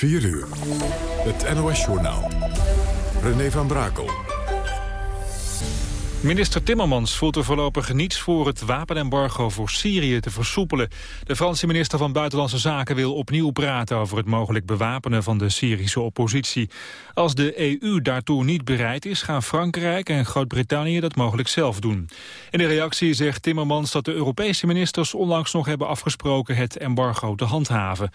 4 uur. Het NOS-journaal. René van Brakel. Minister Timmermans voelt er voorlopig niets voor het wapenembargo voor Syrië te versoepelen. De Franse minister van Buitenlandse Zaken wil opnieuw praten over het mogelijk bewapenen van de Syrische oppositie. Als de EU daartoe niet bereid is, gaan Frankrijk en Groot-Brittannië dat mogelijk zelf doen. In de reactie zegt Timmermans dat de Europese ministers onlangs nog hebben afgesproken het embargo te handhaven.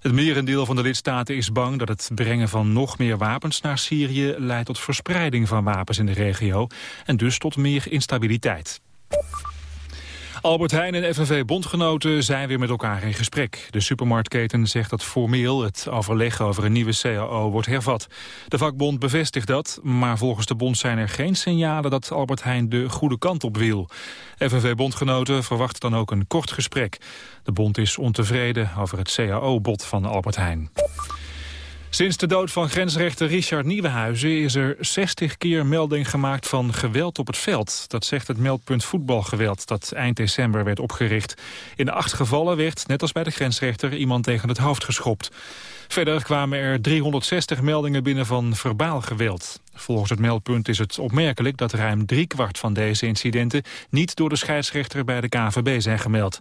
Het merendeel van de lidstaten is bang dat het brengen van nog meer wapens naar Syrië leidt tot verspreiding van wapens in de regio en dus tot meer instabiliteit. Albert Heijn en FNV-bondgenoten zijn weer met elkaar in gesprek. De supermarktketen zegt dat formeel het overleg over een nieuwe CAO wordt hervat. De vakbond bevestigt dat, maar volgens de bond zijn er geen signalen dat Albert Heijn de goede kant op wil. FNV-bondgenoten verwachten dan ook een kort gesprek. De bond is ontevreden over het CAO-bod van Albert Heijn. Sinds de dood van grensrechter Richard Nieuwenhuizen is er 60 keer melding gemaakt van geweld op het veld. Dat zegt het meldpunt voetbalgeweld dat eind december werd opgericht. In acht gevallen werd, net als bij de grensrechter, iemand tegen het hoofd geschopt. Verder kwamen er 360 meldingen binnen van verbaal geweld. Volgens het meldpunt is het opmerkelijk dat ruim driekwart van deze incidenten niet door de scheidsrechter bij de KVB zijn gemeld.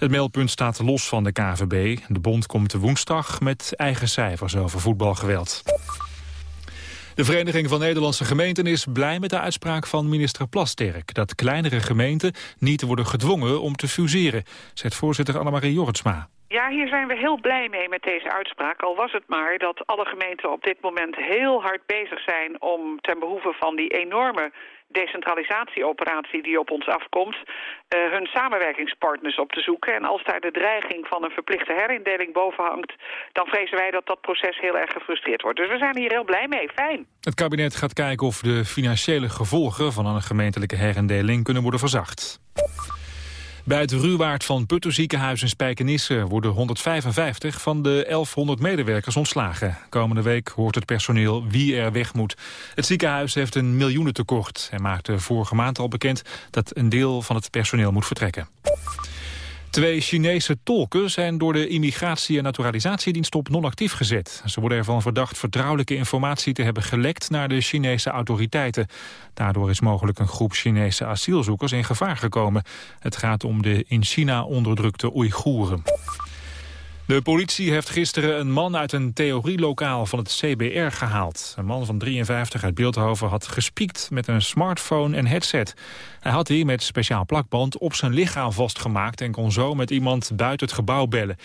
Het meldpunt staat los van de KVB. De bond komt woensdag met eigen cijfers over voetbalgeweld. De Vereniging van Nederlandse Gemeenten is blij met de uitspraak van minister Plasterk... dat kleinere gemeenten niet worden gedwongen om te fuseren, zegt voorzitter Annemarie Jorritsma. Ja, hier zijn we heel blij mee met deze uitspraak. Al was het maar dat alle gemeenten op dit moment heel hard bezig zijn... om ten behoeve van die enorme decentralisatieoperatie die op ons afkomt... Uh, hun samenwerkingspartners op te zoeken. En als daar de dreiging van een verplichte herindeling boven hangt... dan vrezen wij dat dat proces heel erg gefrustreerd wordt. Dus we zijn hier heel blij mee. Fijn. Het kabinet gaat kijken of de financiële gevolgen van een gemeentelijke herindeling kunnen worden verzacht. Bij het Ruwaard van Putten ziekenhuis in Spijkenisse worden 155 van de 1100 medewerkers ontslagen. Komende week hoort het personeel wie er weg moet. Het ziekenhuis heeft een miljoenentekort en maakte vorige maand al bekend dat een deel van het personeel moet vertrekken. Twee Chinese tolken zijn door de Immigratie- en Naturalisatiedienst op non-actief gezet. Ze worden ervan verdacht vertrouwelijke informatie te hebben gelekt naar de Chinese autoriteiten. Daardoor is mogelijk een groep Chinese asielzoekers in gevaar gekomen. Het gaat om de in China onderdrukte Oeigoeren. De politie heeft gisteren een man uit een theorielokaal van het CBR gehaald. Een man van 53 uit Beeldhoven had gespiekt met een smartphone en headset. Hij had die met speciaal plakband op zijn lichaam vastgemaakt... en kon zo met iemand buiten het gebouw bellen.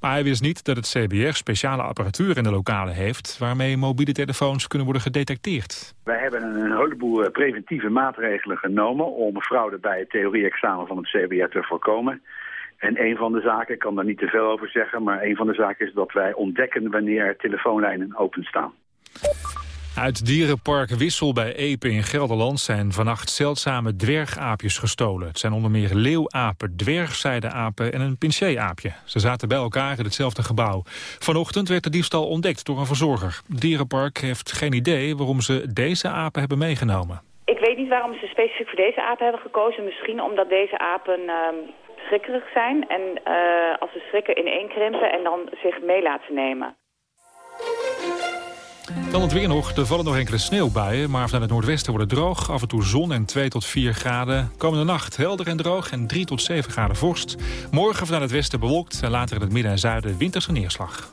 Maar hij wist niet dat het CBR speciale apparatuur in de lokalen heeft... waarmee mobiele telefoons kunnen worden gedetecteerd. Wij hebben een heleboel eh, preventieve maatregelen genomen... om fraude bij het theorie-examen van het CBR te voorkomen... En een van de zaken, ik kan daar niet te veel over zeggen... maar een van de zaken is dat wij ontdekken wanneer telefoonlijnen openstaan. Uit dierenpark Wissel bij Epe in Gelderland zijn vannacht zeldzame dwergaapjes gestolen. Het zijn onder meer leeuwapen, dwergzijdeapen en een pincé-aapje. Ze zaten bij elkaar in hetzelfde gebouw. Vanochtend werd de diefstal ontdekt door een verzorger. Het dierenpark heeft geen idee waarom ze deze apen hebben meegenomen. Ik weet niet waarom ze specifiek voor deze apen hebben gekozen. Misschien omdat deze apen ehm, schrikkerig zijn. En uh, als ze schrikken ineenkrimpen en dan zich mee laten nemen. Dan het weer nog. Er vallen nog enkele sneeuwbuien, maar vanuit het noordwesten wordt het droog. Af en toe zon en 2 tot 4 graden. Komende nacht helder en droog en 3 tot 7 graden vorst. Morgen vanuit het westen bewolkt en later in het midden en zuiden winterse neerslag.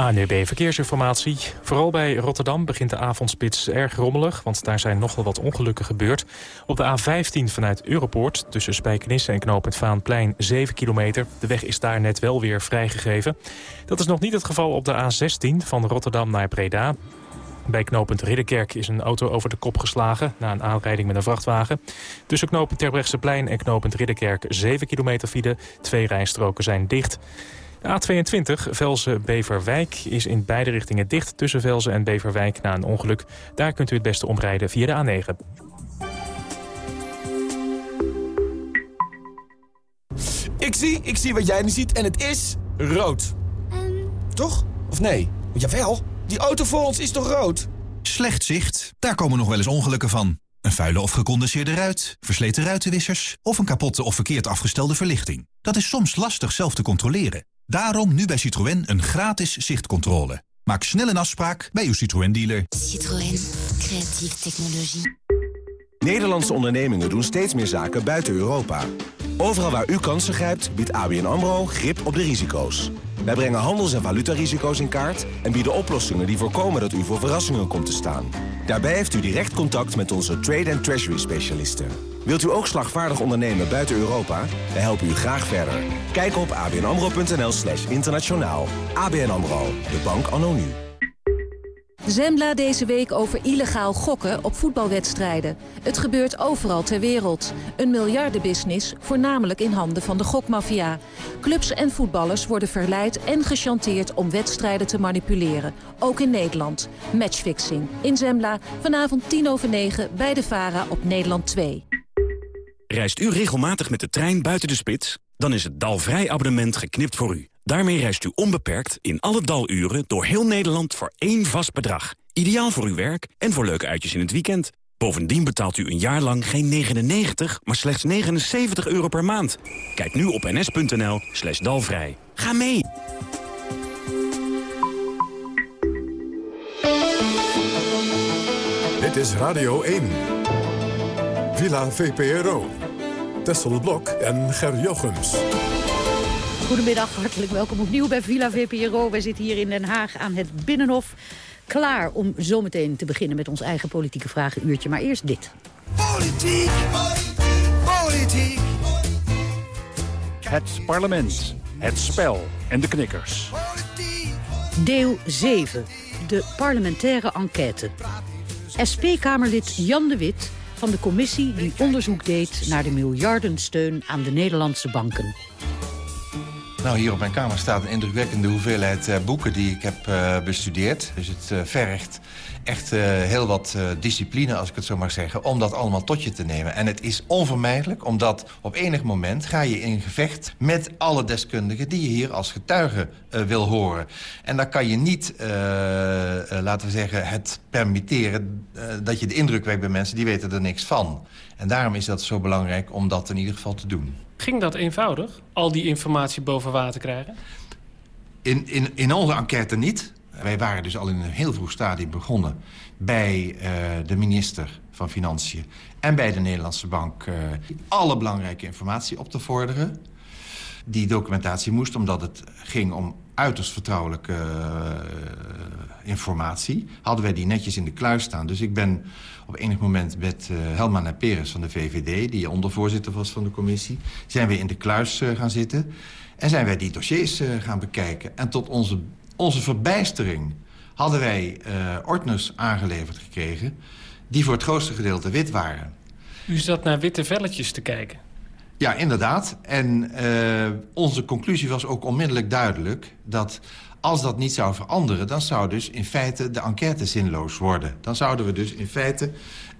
ANUB Verkeersinformatie. Vooral bij Rotterdam begint de avondspits erg rommelig... want daar zijn nogal wat ongelukken gebeurd. Op de A15 vanuit Europoort tussen Spijkenisse en knooppunt Vaanplein 7 kilometer. De weg is daar net wel weer vrijgegeven. Dat is nog niet het geval op de A16 van Rotterdam naar Breda. Bij knooppunt Ridderkerk is een auto over de kop geslagen... na een aanrijding met een vrachtwagen. Tussen knooppunt Terbrechtseplein en knooppunt Ridderkerk 7 kilometer file. Twee rijstroken zijn dicht. A22 Velzen-Beverwijk is in beide richtingen dicht tussen Velzen en Beverwijk na een ongeluk. Daar kunt u het beste omrijden via de A9. Ik zie, ik zie wat jij nu ziet en het is rood. Toch? Of nee? Jawel, die auto voor ons is toch rood? Slecht zicht, daar komen nog wel eens ongelukken van. Een vuile of gecondenseerde ruit, versleten ruitenwissers... of een kapotte of verkeerd afgestelde verlichting. Dat is soms lastig zelf te controleren. Daarom nu bij Citroën een gratis zichtcontrole. Maak snel een afspraak bij uw Citroën-dealer. Citroën. Creatieve technologie. Nederlandse ondernemingen doen steeds meer zaken buiten Europa. Overal waar u kansen grijpt, biedt ABN AMRO grip op de risico's. Wij brengen handels- en valutarisico's in kaart... en bieden oplossingen die voorkomen dat u voor verrassingen komt te staan. Daarbij heeft u direct contact met onze trade- en treasury-specialisten. Wilt u ook slagvaardig ondernemen buiten Europa? Wij helpen u graag verder. Kijk op abnamro.nl slash internationaal. ABN AMRO, de bank anno. Zembla deze week over illegaal gokken op voetbalwedstrijden. Het gebeurt overal ter wereld. Een miljardenbusiness, voornamelijk in handen van de gokmafia. Clubs en voetballers worden verleid en gechanteerd om wedstrijden te manipuleren. Ook in Nederland. Matchfixing. In Zembla, vanavond 10 over 9 bij de VARA op Nederland 2. Reist u regelmatig met de trein buiten de spits? Dan is het Dalvrij abonnement geknipt voor u. Daarmee reist u onbeperkt in alle daluren door heel Nederland voor één vast bedrag. Ideaal voor uw werk en voor leuke uitjes in het weekend. Bovendien betaalt u een jaar lang geen 99, maar slechts 79 euro per maand. Kijk nu op ns.nl slash dalvrij. Ga mee! Dit is Radio 1. Villa VPRO. Tessel Blok en Ger Jochems. Goedemiddag, hartelijk welkom opnieuw bij Villa VPRO. Wij zitten hier in Den Haag aan het Binnenhof. Klaar om zometeen te beginnen met ons eigen politieke vragenuurtje. Maar eerst dit. Politiek, politiek, politiek. Het parlement, het spel en de knikkers. Deel 7. De parlementaire enquête. SP-Kamerlid Jan de Wit van de commissie die onderzoek deed... naar de miljardensteun aan de Nederlandse banken. Nou, hier op mijn kamer staat een indrukwekkende hoeveelheid uh, boeken die ik heb uh, bestudeerd. Dus het uh, vergt echt heel wat discipline, als ik het zo mag zeggen... om dat allemaal tot je te nemen. En het is onvermijdelijk, omdat op enig moment ga je in gevecht... met alle deskundigen die je hier als getuige wil horen. En dan kan je niet, laten we zeggen, het permitteren... dat je de indruk wekt bij mensen die weten er niks van. En daarom is dat zo belangrijk om dat in ieder geval te doen. Ging dat eenvoudig, al die informatie boven water krijgen? In, in, in onze enquête niet. Wij waren dus al in een heel vroeg stadium begonnen... bij uh, de minister van Financiën en bij de Nederlandse Bank... Uh, alle belangrijke informatie op te vorderen. Die documentatie moest, omdat het ging om uiterst vertrouwelijke uh, informatie... hadden wij die netjes in de kluis staan. Dus ik ben op enig moment met uh, Helma Naperes van de VVD... die ondervoorzitter was van de commissie... zijn we in de kluis uh, gaan zitten... en zijn wij die dossiers gaan bekijken. En tot onze, onze verbijstering hadden wij ordners aangeleverd gekregen... die voor het grootste gedeelte wit waren. U zat naar witte velletjes te kijken? Ja, inderdaad. En uh, onze conclusie was ook onmiddellijk duidelijk... dat als dat niet zou veranderen... dan zou dus in feite de enquête zinloos worden. Dan zouden we dus in feite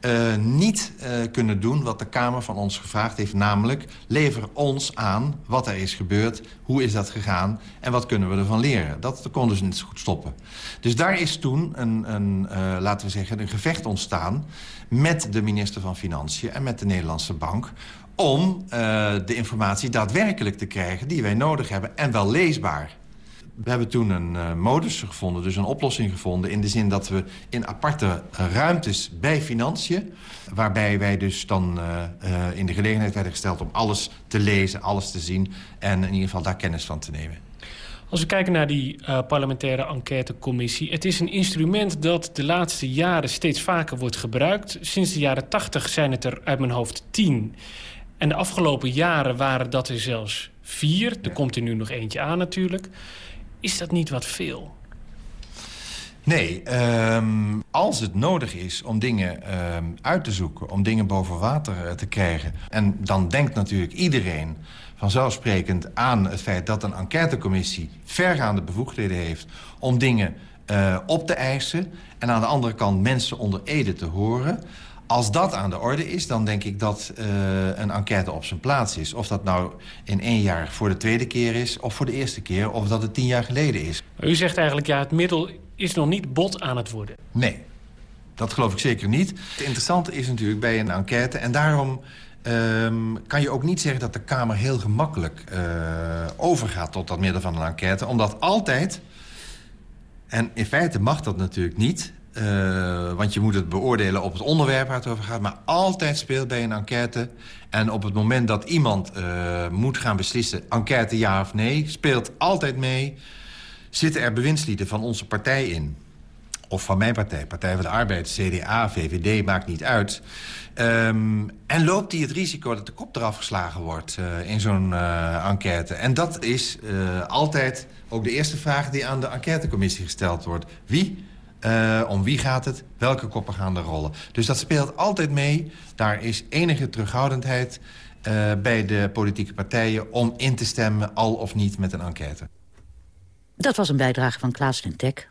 uh, niet uh, kunnen doen wat de Kamer van ons gevraagd heeft. Namelijk, lever ons aan wat er is gebeurd, hoe is dat gegaan... en wat kunnen we ervan leren. Dat kon dus niet goed stoppen. Dus daar is toen een, een laten we zeggen, een gevecht ontstaan... met de minister van Financiën en met de Nederlandse Bank om uh, de informatie daadwerkelijk te krijgen die wij nodig hebben en wel leesbaar. We hebben toen een uh, modus gevonden, dus een oplossing gevonden... in de zin dat we in aparte ruimtes bij financiën... waarbij wij dus dan in de gelegenheid werden gesteld om alles te lezen, alles te zien... en in ieder geval daar kennis van te nemen. Als we kijken naar die uh, parlementaire enquêtecommissie... het is een instrument dat de laatste jaren steeds vaker wordt gebruikt. Sinds de jaren 80 zijn het er uit mijn hoofd tien... En de afgelopen jaren waren dat er zelfs vier. Er komt er nu nog eentje aan natuurlijk. Is dat niet wat veel? Nee, um, als het nodig is om dingen um, uit te zoeken... om dingen boven water uh, te krijgen... en dan denkt natuurlijk iedereen vanzelfsprekend aan het feit... dat een enquêtecommissie vergaande bevoegdheden heeft... om dingen uh, op te eisen... en aan de andere kant mensen onder ede te horen... Als dat aan de orde is, dan denk ik dat uh, een enquête op zijn plaats is. Of dat nou in één jaar voor de tweede keer is, of voor de eerste keer... of dat het tien jaar geleden is. U zegt eigenlijk, ja, het middel is nog niet bot aan het worden. Nee, dat geloof ik zeker niet. Het interessante is natuurlijk bij een enquête... en daarom ehm, kan je ook niet zeggen dat de Kamer heel gemakkelijk uh, overgaat tot dat middel van een enquête. Omdat altijd, en in feite mag dat natuurlijk niet... Uh, want je moet het beoordelen op het onderwerp waar het over gaat... maar altijd speelt bij een enquête... en op het moment dat iemand uh, moet gaan beslissen... enquête ja of nee, speelt altijd mee... zitten er bewindslieden van onze partij in of van mijn partij, Partij van de Arbeid, CDA, VVD, maakt niet uit. Um, en loopt die het risico dat de kop eraf geslagen wordt uh, in zo'n enquête? En dat is altijd ook de eerste vraag die aan de enquêtecommissie gesteld wordt. Wie? Om wie gaat het? Welke koppen gaan er rollen? Dus dat speelt altijd mee. Daar is enige terughoudendheid bij de politieke partijen... om in te stemmen, al of niet, met een enquête. Dat was een bijdrage van Klaas Tek.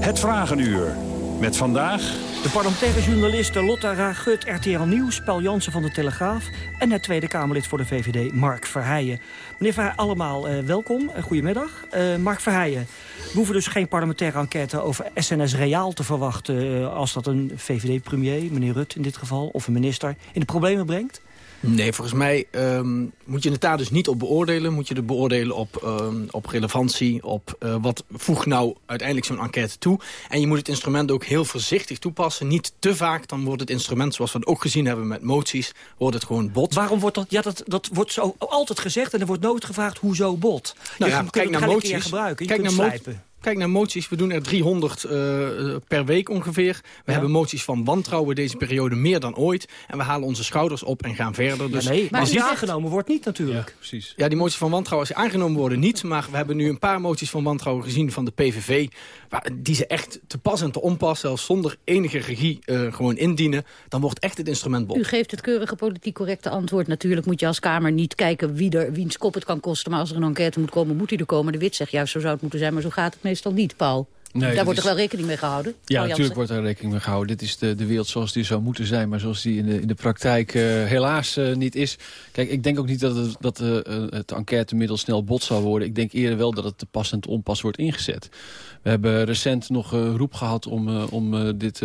Het Vragenuur. Met vandaag... De parlementaire journalisten Lotta Ragut, RTL Nieuws... Paul Jansen van de Telegraaf... en het Tweede Kamerlid voor de VVD, Mark Verheijen. Meneer Verheijen, allemaal uh, welkom. Uh, goedemiddag. Uh, Mark Verheijen, we hoeven dus geen parlementaire enquête... over SNS Reaal te verwachten... als dat een VVD-premier, meneer Rut in dit geval... of een minister in de problemen brengt? Nee, volgens mij um, moet je het daar dus niet op beoordelen. Moet je het beoordelen op, um, op relevantie, op uh, wat voegt nou uiteindelijk zo'n enquête toe. En je moet het instrument ook heel voorzichtig toepassen. Niet te vaak, dan wordt het instrument, zoals we het ook gezien hebben met moties, wordt het gewoon bot. Waarom wordt dat, ja, dat, dat wordt zo altijd gezegd en er wordt nooit gevraagd, hoezo bot? Nou ja, kijk naar moties. Gebruiken. kijk naar moties. Kijk naar moties. We doen er 300 uh, per week ongeveer. We ja. hebben moties van wantrouwen deze periode meer dan ooit. En we halen onze schouders op en gaan verder. Dus ja, nee, maar als die aangenomen wordt niet natuurlijk. Ja, precies. Ja, die moties van wantrouwen, als aangenomen worden niet. Maar we hebben nu een paar moties van wantrouwen gezien van de PVV. Waar, die ze echt te pas en te onpas, zelfs zonder enige regie, uh, gewoon indienen. Dan wordt echt het instrument bot. U geeft het keurige politiek correcte antwoord. Natuurlijk moet je als Kamer niet kijken wie er, wiens kop het kan kosten. Maar als er een enquête moet komen, moet hij er komen. De Wit zegt juist, zo zou het moeten zijn. Maar zo gaat het meestal niet, Paul. Nee, Daar wordt toch wel rekening mee gehouden? Ja, natuurlijk wordt er rekening mee gehouden. Dit is de, de wereld zoals die zou moeten zijn, maar zoals die in de, in de praktijk uh, helaas uh, niet is. Kijk, ik denk ook niet dat het, dat, uh, het enquêtemiddel snel bot zal worden. Ik denk eerder wel dat het te pas en te onpas wordt ingezet. We hebben recent nog roep gehad om, om dit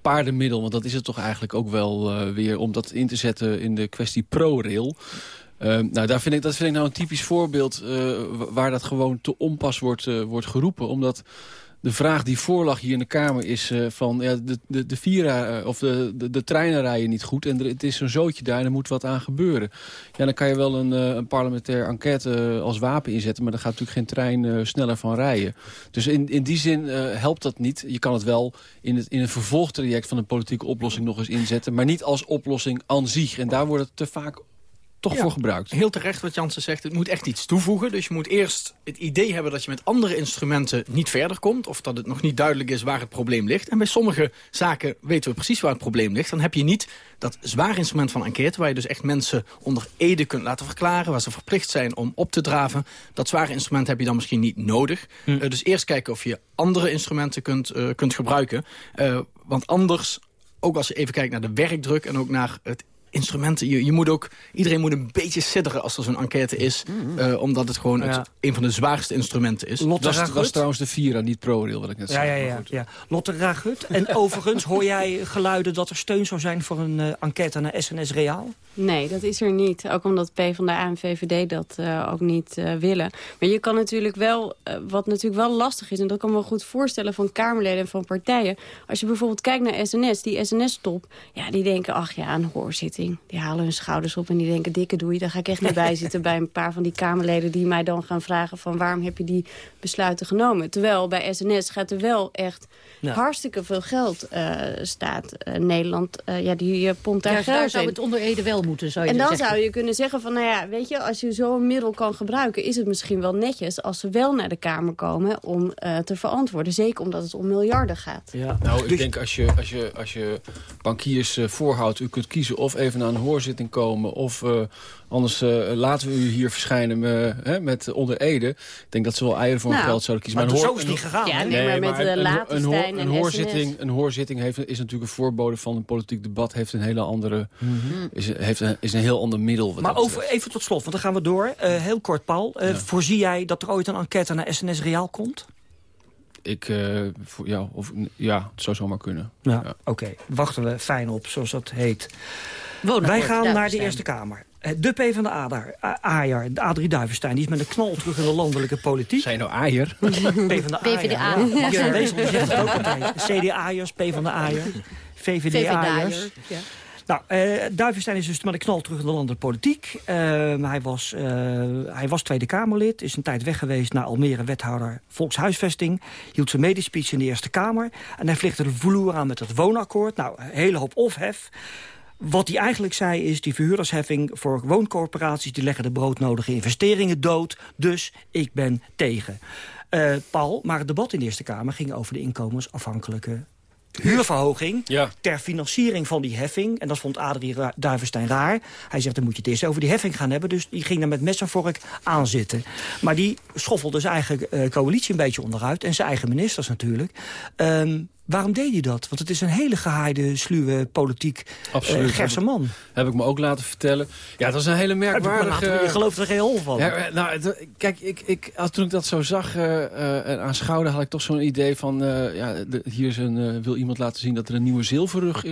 paardenmiddel, want dat is het toch eigenlijk ook wel weer, om dat in te zetten in de kwestie pro-rail. Uh, nou, daar vind ik, dat vind ik nou een typisch voorbeeld uh, waar dat gewoon te onpas wordt, uh, wordt geroepen. Omdat de vraag die voorlag hier in de Kamer is uh, van... Ja, de, de, de, Vira, of de, de, de, treinen rijden niet goed en het is een zootje daar en er moet wat aan gebeuren. Ja, dan kan je wel een, een parlementaire enquête als wapen inzetten... maar dan gaat natuurlijk geen trein sneller van rijden. Dus in, in die zin helpt dat niet. Je kan het wel in het, in het vervolgtraject van een politieke oplossing nog eens inzetten... maar niet als oplossing aan zich. En daar wordt het te vaak toch voor gebruikt. Heel terecht wat Jansen zegt. Het moet echt iets toevoegen. Dus je moet eerst het idee hebben dat je met andere instrumenten niet verder komt. Of dat het nog niet duidelijk is waar het probleem ligt. En bij sommige zaken weten we precies waar het probleem ligt. Dan heb je niet dat zwaar instrument van enquête... waar je dus echt mensen onder ede kunt laten verklaren... waar ze verplicht zijn om op te draven. Dat zware instrument heb je dan misschien niet nodig. Hm. Uh, dus eerst kijken of je andere instrumenten kunt, uh, kunt gebruiken. Uh, want anders ook als je even kijkt naar de werkdruk... en ook naar het instrumenten. Je, je moet ook, iedereen moet een beetje sidderen als er zo'n enquête is. Mm -hmm. uh, omdat het gewoon ja. het, een van de zwaarste instrumenten is. Lotte dat was trouwens de Vira, niet ProRail, wat ik net ja, zei. Ja, ja, ja. Lotte Ragut. En overigens, hoor jij geluiden dat er steun zou zijn... voor een uh, enquête naar SNS Reaal? Nee, dat is er niet. Ook omdat PvdA en VVD dat uh, ook niet uh, willen. Maar je kan natuurlijk wel, uh, wat natuurlijk wel lastig is... en dat kan me wel goed voorstellen van Kamerleden en van partijen... als je bijvoorbeeld kijkt naar SNS, die SNS-top... ja, die denken, ach ja, een Die halen hun schouders op en die denken, dikke doei. Daar ga ik echt niet bij zitten bij een paar van die Kamerleden... die mij dan gaan vragen van waarom heb je die besluiten genomen. Terwijl bij SNS gaat er wel echt... Nou. hartstikke veel geld staat. Nederland, ja, die pompt daar ja, geld daar zou het onder Ede wel moeten, zou je En dan zeggen. zou je kunnen zeggen van, nou ja, weet je, als je zo'n middel kan gebruiken... is het misschien wel netjes als ze wel naar de Kamer komen om uh, te verantwoorden. Zeker omdat het om miljarden gaat. Ja. Nou, ik denk als je, als je, als je bankiers uh, voorhoudt, u kunt kiezen of even naar een hoorzitting komen... of uh, anders laten we u hier verschijnen hè, met onder Ede. Ik denk dat ze wel eieren voor nou, een geld zouden kiezen. Maar, maar zo is het niet gegaan. Ja, nee, maar met de laatste een, een, een, hoorzitting, een hoorzitting heeft, is natuurlijk een voorbode van een politiek debat. Heeft een hele andere... Mm -hmm. is, heeft een, is een heel ander middel. Maar over, even tot slot, want dan gaan we door. Uh, heel kort, Paul. Uh, ja. Voorzie jij dat er ooit een enquête naar SNS Reaal komt? ik uh, voor, ja, of, ja, het zou zomaar kunnen. Ja, oké. Wachten we fijn op, zoals dat heet. Wij gaan naar de Eerste Kamer. Eh, de P van de Ader, Aaier, de Adrie Duivenstein, die is met een knal terug in de landelijke politiek. Zijn nou Aaier? P van de PvdA. Ja. Ja. Wezel zegt het ook altijd. CDA'ers, P van de Aaier, VVD-Aaiers. Ja. Nou, uh, Duivenstein is dus met een knal terug in de landelijke politiek. Uh, hij, was, uh, hij was Tweede Kamerlid, is een tijd weg geweest naar Almere wethouder Volkshuisvesting. Hield zijn medespeech in de Eerste Kamer. En hij vliegde de vloer aan met het woonakkoord. Nou, een hele hoop ofhef. Wat hij eigenlijk zei is, die verhuurdersheffing voor wooncorporaties... die leggen de broodnodige investeringen dood, dus ik ben tegen. Uh, Paul, maar het debat in de Eerste Kamer ging over de inkomensafhankelijke huurverhoging ja. ter financiering van die heffing. En dat vond Adrie Duivenstein raar. Hij zegt, dan moet je het eerst over die heffing gaan hebben. Dus die ging daar met mes en vork aan zitten. Maar die schoffelde zijn eigen uh, coalitie een beetje onderuit. En zijn eigen ministers natuurlijk. Um, Waarom deed hij dat? Want het is een hele gehaaide, sluwe, politiek uh, gerse man. Heb ik me ook laten vertellen. Ja, dat is een hele merkwaardige... Je gelooft er geen hol van. Ja, nou, kijk, ik, ik, toen ik dat zo zag uh, en aanschouwde... had ik toch zo'n idee van... Uh, ja, de, hier is een, wil iemand laten zien dat er een nieuwe zilverrug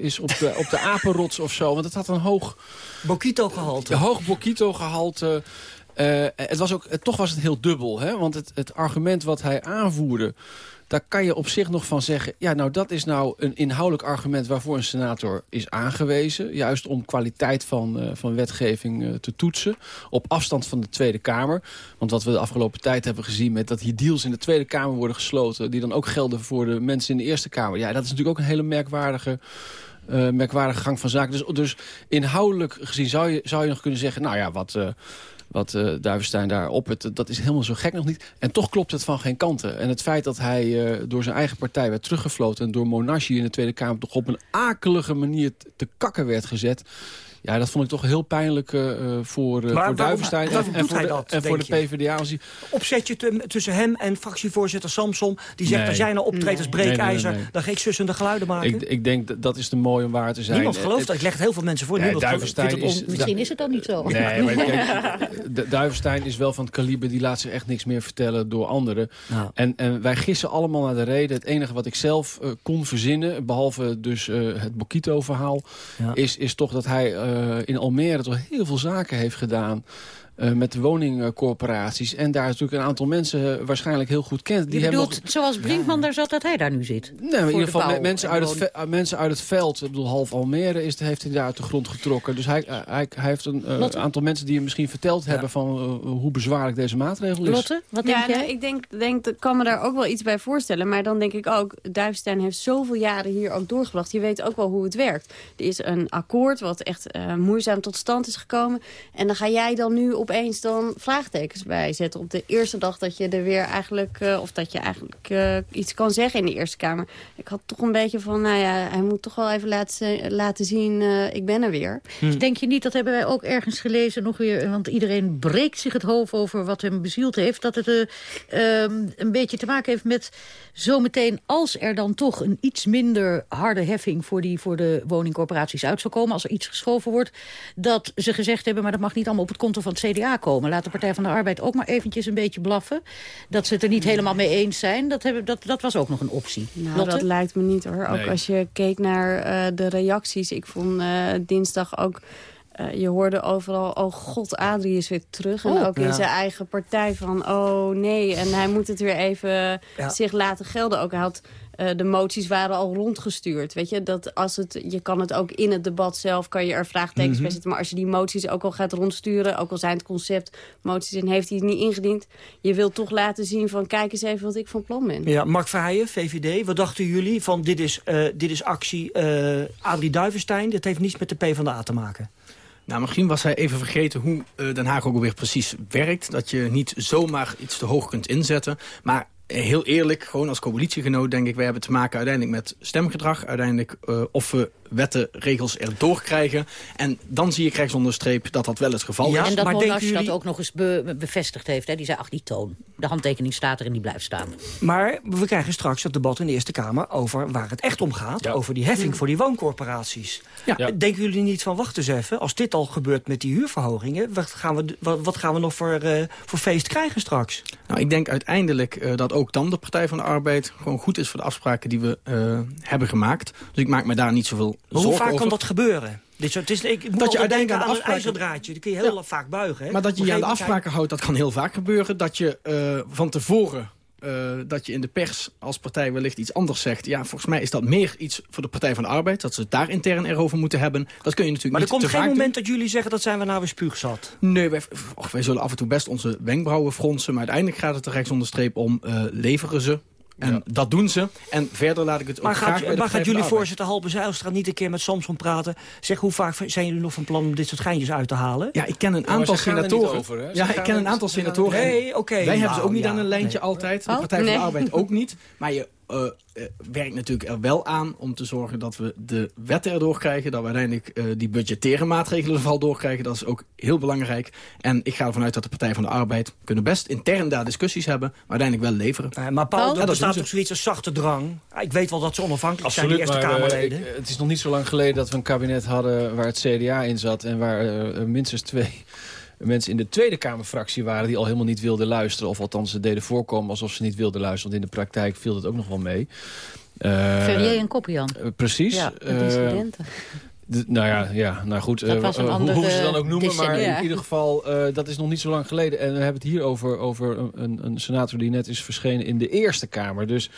is op de, op de apenrots of zo. Want het had een hoog... Bokito-gehalte. Hoog Bokito-gehalte. het was ook, toch was het heel dubbel, hè? want het, het argument wat hij aanvoerde daar kan je op zich nog van zeggen... ja, nou, dat is nou een inhoudelijk argument waarvoor een senator is aangewezen. Juist om kwaliteit van, uh, van wetgeving uh, te toetsen. Op afstand van de Tweede Kamer. Want wat we de afgelopen tijd hebben gezien... met dat hier deals in de Tweede Kamer worden gesloten... die dan ook gelden voor de mensen in de Eerste Kamer. Ja, dat is natuurlijk ook een hele merkwaardige... Uh, merkwaardige gang van zaken. Dus, dus inhoudelijk gezien zou je, zou je nog kunnen zeggen... nou ja, wat, wat uh, Duivenstein daar op het, dat is helemaal zo gek nog niet. En toch klopt het van geen kanten. En het feit dat hij uh, door zijn eigen partij werd teruggefloten... en door Monashi in de Tweede Kamer toch op een akelige manier te kakken werd gezet... Ja, dat vond ik toch heel pijnlijk uh, voor, uh, voor Duivenstein en, en, voor de, dat, en voor de PvdA. Als hij... Opzetje tussen hem en fractievoorzitter Samson... die zegt, nee. als jij nou optreedt als breekijzer... Nee, nee, dan ga ik sussende geluiden maken. Ik, ik denk, dat, dat is te mooi om waar te zijn. Niemand gelooft dat. Ik leg het heel veel mensen voor. Nee, Duivenstein is, Misschien is het dan niet zo. Nee, maar kijk, Duivenstein is wel van het kaliber... die laat zich echt niks meer vertellen door anderen. Nou. En, en wij gissen allemaal naar de reden. Het enige wat ik zelf uh, kon verzinnen... behalve dus het Bokito-verhaal... Ja. Is, is toch dat hij uh, in Almere toch heel veel zaken heeft gedaan... Uh, met de woningcorporaties. En daar natuurlijk een aantal mensen waarschijnlijk heel goed kent. Die Je bedoelt, hebben zoals Brinkman ja. daar zat, dat hij daar nu zit? Nee, maar in ieder geval mensen uit, het uh, mensen uit het veld. Ik bedoel, half Almere is, heeft hij daar uit de grond getrokken. Dus hij, uh, hij, hij, heeft een uh, aantal mensen die hem misschien verteld ja. hebben... van hoe bezwaarlijk deze maatregel is. Lotte, wat denk ja, jij? Nou, ik denk, denk, ik kan me daar ook wel iets bij voorstellen. Maar dan denk ik ook, Duivenstein heeft zoveel jaren hier ook doorgebracht. Je weet ook wel hoe het werkt. Er is een akkoord wat echt moeizaam tot stand is gekomen. En dan ga jij dan nu opeens dan vraagtekens bij zetten. Op de eerste dag dat je er weer eigenlijk... Uh, of dat je eigenlijk uh, iets kan zeggen in de Eerste Kamer. Ik had toch een beetje van, nou ja, hij moet toch wel even laten, laten zien... Uh, ik ben er weer. Hm. Denk je niet, dat hebben wij ook ergens gelezen nog weer... want iedereen breekt zich het hoofd over wat hem bezield heeft... dat het um, een beetje te maken heeft met zometeen... als er dan toch een iets minder harde heffing... voor, die, voor de woningcorporaties uit zou komen... als er iets geschoven wordt, dat ze gezegd hebben... maar dat mag niet allemaal op het konto van het CDA komen komen. Laat de Partij van de Arbeid ook maar eventjes een beetje blaffen. Dat ze het er niet helemaal mee eens zijn. Dat, hebben, dat, dat was ook nog een optie. Nou, dat lijkt me niet hoor. Ook nee. als je keek naar uh, de reacties. Ik vond uh, dinsdag ook... Uh, je hoorde overal, oh god, Adrie is weer terug. En oh, ook in zijn eigen partij van, oh nee. En hij moet het weer even ja. zich laten gelden. Ook hij had uh, de moties waren al rondgestuurd. Weet je, dat als het, je kan het ook in het debat zelf, kan je er vraagtekens mm -hmm. bij zetten. Maar als je die moties ook al gaat rondsturen, ook al zijn het concept moties en heeft hij het niet ingediend. Je wilt toch laten zien van, kijk eens even wat ik van plan ben. Ja, Mark Verheijen, VVD, wat dachten jullie van dit is, uh, dit is actie uh, Adrie Duivenstein. Dit heeft niets met de PvdA te maken. Nou, misschien was hij even vergeten hoe uh, Den Haag ook alweer precies werkt. Dat je niet zomaar iets te hoog kunt inzetten. Maar heel eerlijk, gewoon als coalitiegenoot denk ik... wij hebben te maken uiteindelijk met stemgedrag. Uiteindelijk uh, of we wetten, regels erdoor krijgen. En dan zie ik rechts onder streep dat dat wel het geval Ja, is. en dat maar Monash denken dat ook nog eens be- bevestigd heeft. Hè? Die zei, ach, die toon. De handtekening staat er en die blijft staan. Maar we krijgen straks het debat in de Eerste Kamer over waar het echt om gaat. Over die heffing voor die wooncorporaties. Denken jullie niet van, wacht eens even. Als dit al gebeurt met die huurverhogingen... wat gaan we, wat, wat gaan we nog voor, eh, voor feest krijgen straks? Nou, ik denk uiteindelijk eh, dat ook dan de Partij van de Arbeid... gewoon goed is voor de afspraken die we eh, hebben gemaakt. Dus ik maak me daar niet zoveel Maar hoe vaak over. kan dat gebeuren? Dit soort, het is, ik moet Dat je uiteindelijk aan een ijzerdraadje. Die kun je heel Ja. vaak buigen. Hè? Maar dat je je aan de afspraken houdt, dat kan heel vaak gebeuren. Dat je eh, van tevoren... eh, dat je in de pers als partij wellicht iets anders zegt. Ja, volgens mij is dat meer iets voor de Partij van de Arbeid. Dat ze het daar intern erover moeten hebben. Dat kun je natuurlijk Maar er niet komt te geen vaak moment dat jullie zeggen dat zijn we nou weer spuugzat. Nee, wij, och, wij zullen af en toe best onze wenkbrauwen fronsen. Maar uiteindelijk gaat het er rechts onder streep om. eh, leveren ze. En dat doen ze. En verder laat ik het Maar ook graag bij de maar gaat jullie Arbeid. voorzitter Halbe Zijlstra niet een keer met Samson praten? Zeg, hoe vaak zijn jullie nog van plan om dit soort geintjes uit te halen? Ja, ik ken een aantal niet senatoren. over, ja, ik ken een aantal senatoren. en Nee, oké, Wij hebben ze nou, ook niet ja, aan een lijntje nee. altijd. De Oh, Partij van nee. de Arbeid ook niet. Maar je eh, eh, werkt natuurlijk er wel aan om te zorgen dat we de wetten erdoor krijgen. Dat we uiteindelijk eh, die budgettaire maatregelen vooral doorkrijgen. Dat is ook heel belangrijk. En ik ga ervan uit dat de Partij van de Arbeid kunnen best intern daar discussies hebben. Maar uiteindelijk wel leveren. Maar Paul, Ja, er dat bestaat ze. toch zoiets als zachte drang? Ah, Ik weet wel dat ze onafhankelijk zijn, die Eerste maar Kamerleden. ik- het is nog niet zo lang geleden dat we een kabinet hadden waar het CDA in zat... en waar minstens twee mensen in de Tweede Kamerfractie waren... die al helemaal niet wilden luisteren. Of althans, ze deden voorkomen alsof ze niet wilden luisteren. Want in de praktijk viel het ook nog wel mee. Eh, Ferrier en Koppian. eh, precies. Ja, met Eh, nou ja, ja, nou goed, Dat eh, was een eh, hoe- andere hoe ze het dan ook noemen. Maar in ieder geval, eh, dat is nog niet zo lang geleden. En we hebben het hier over, over een- een, senator die net is verschenen in de Eerste Kamer. Dus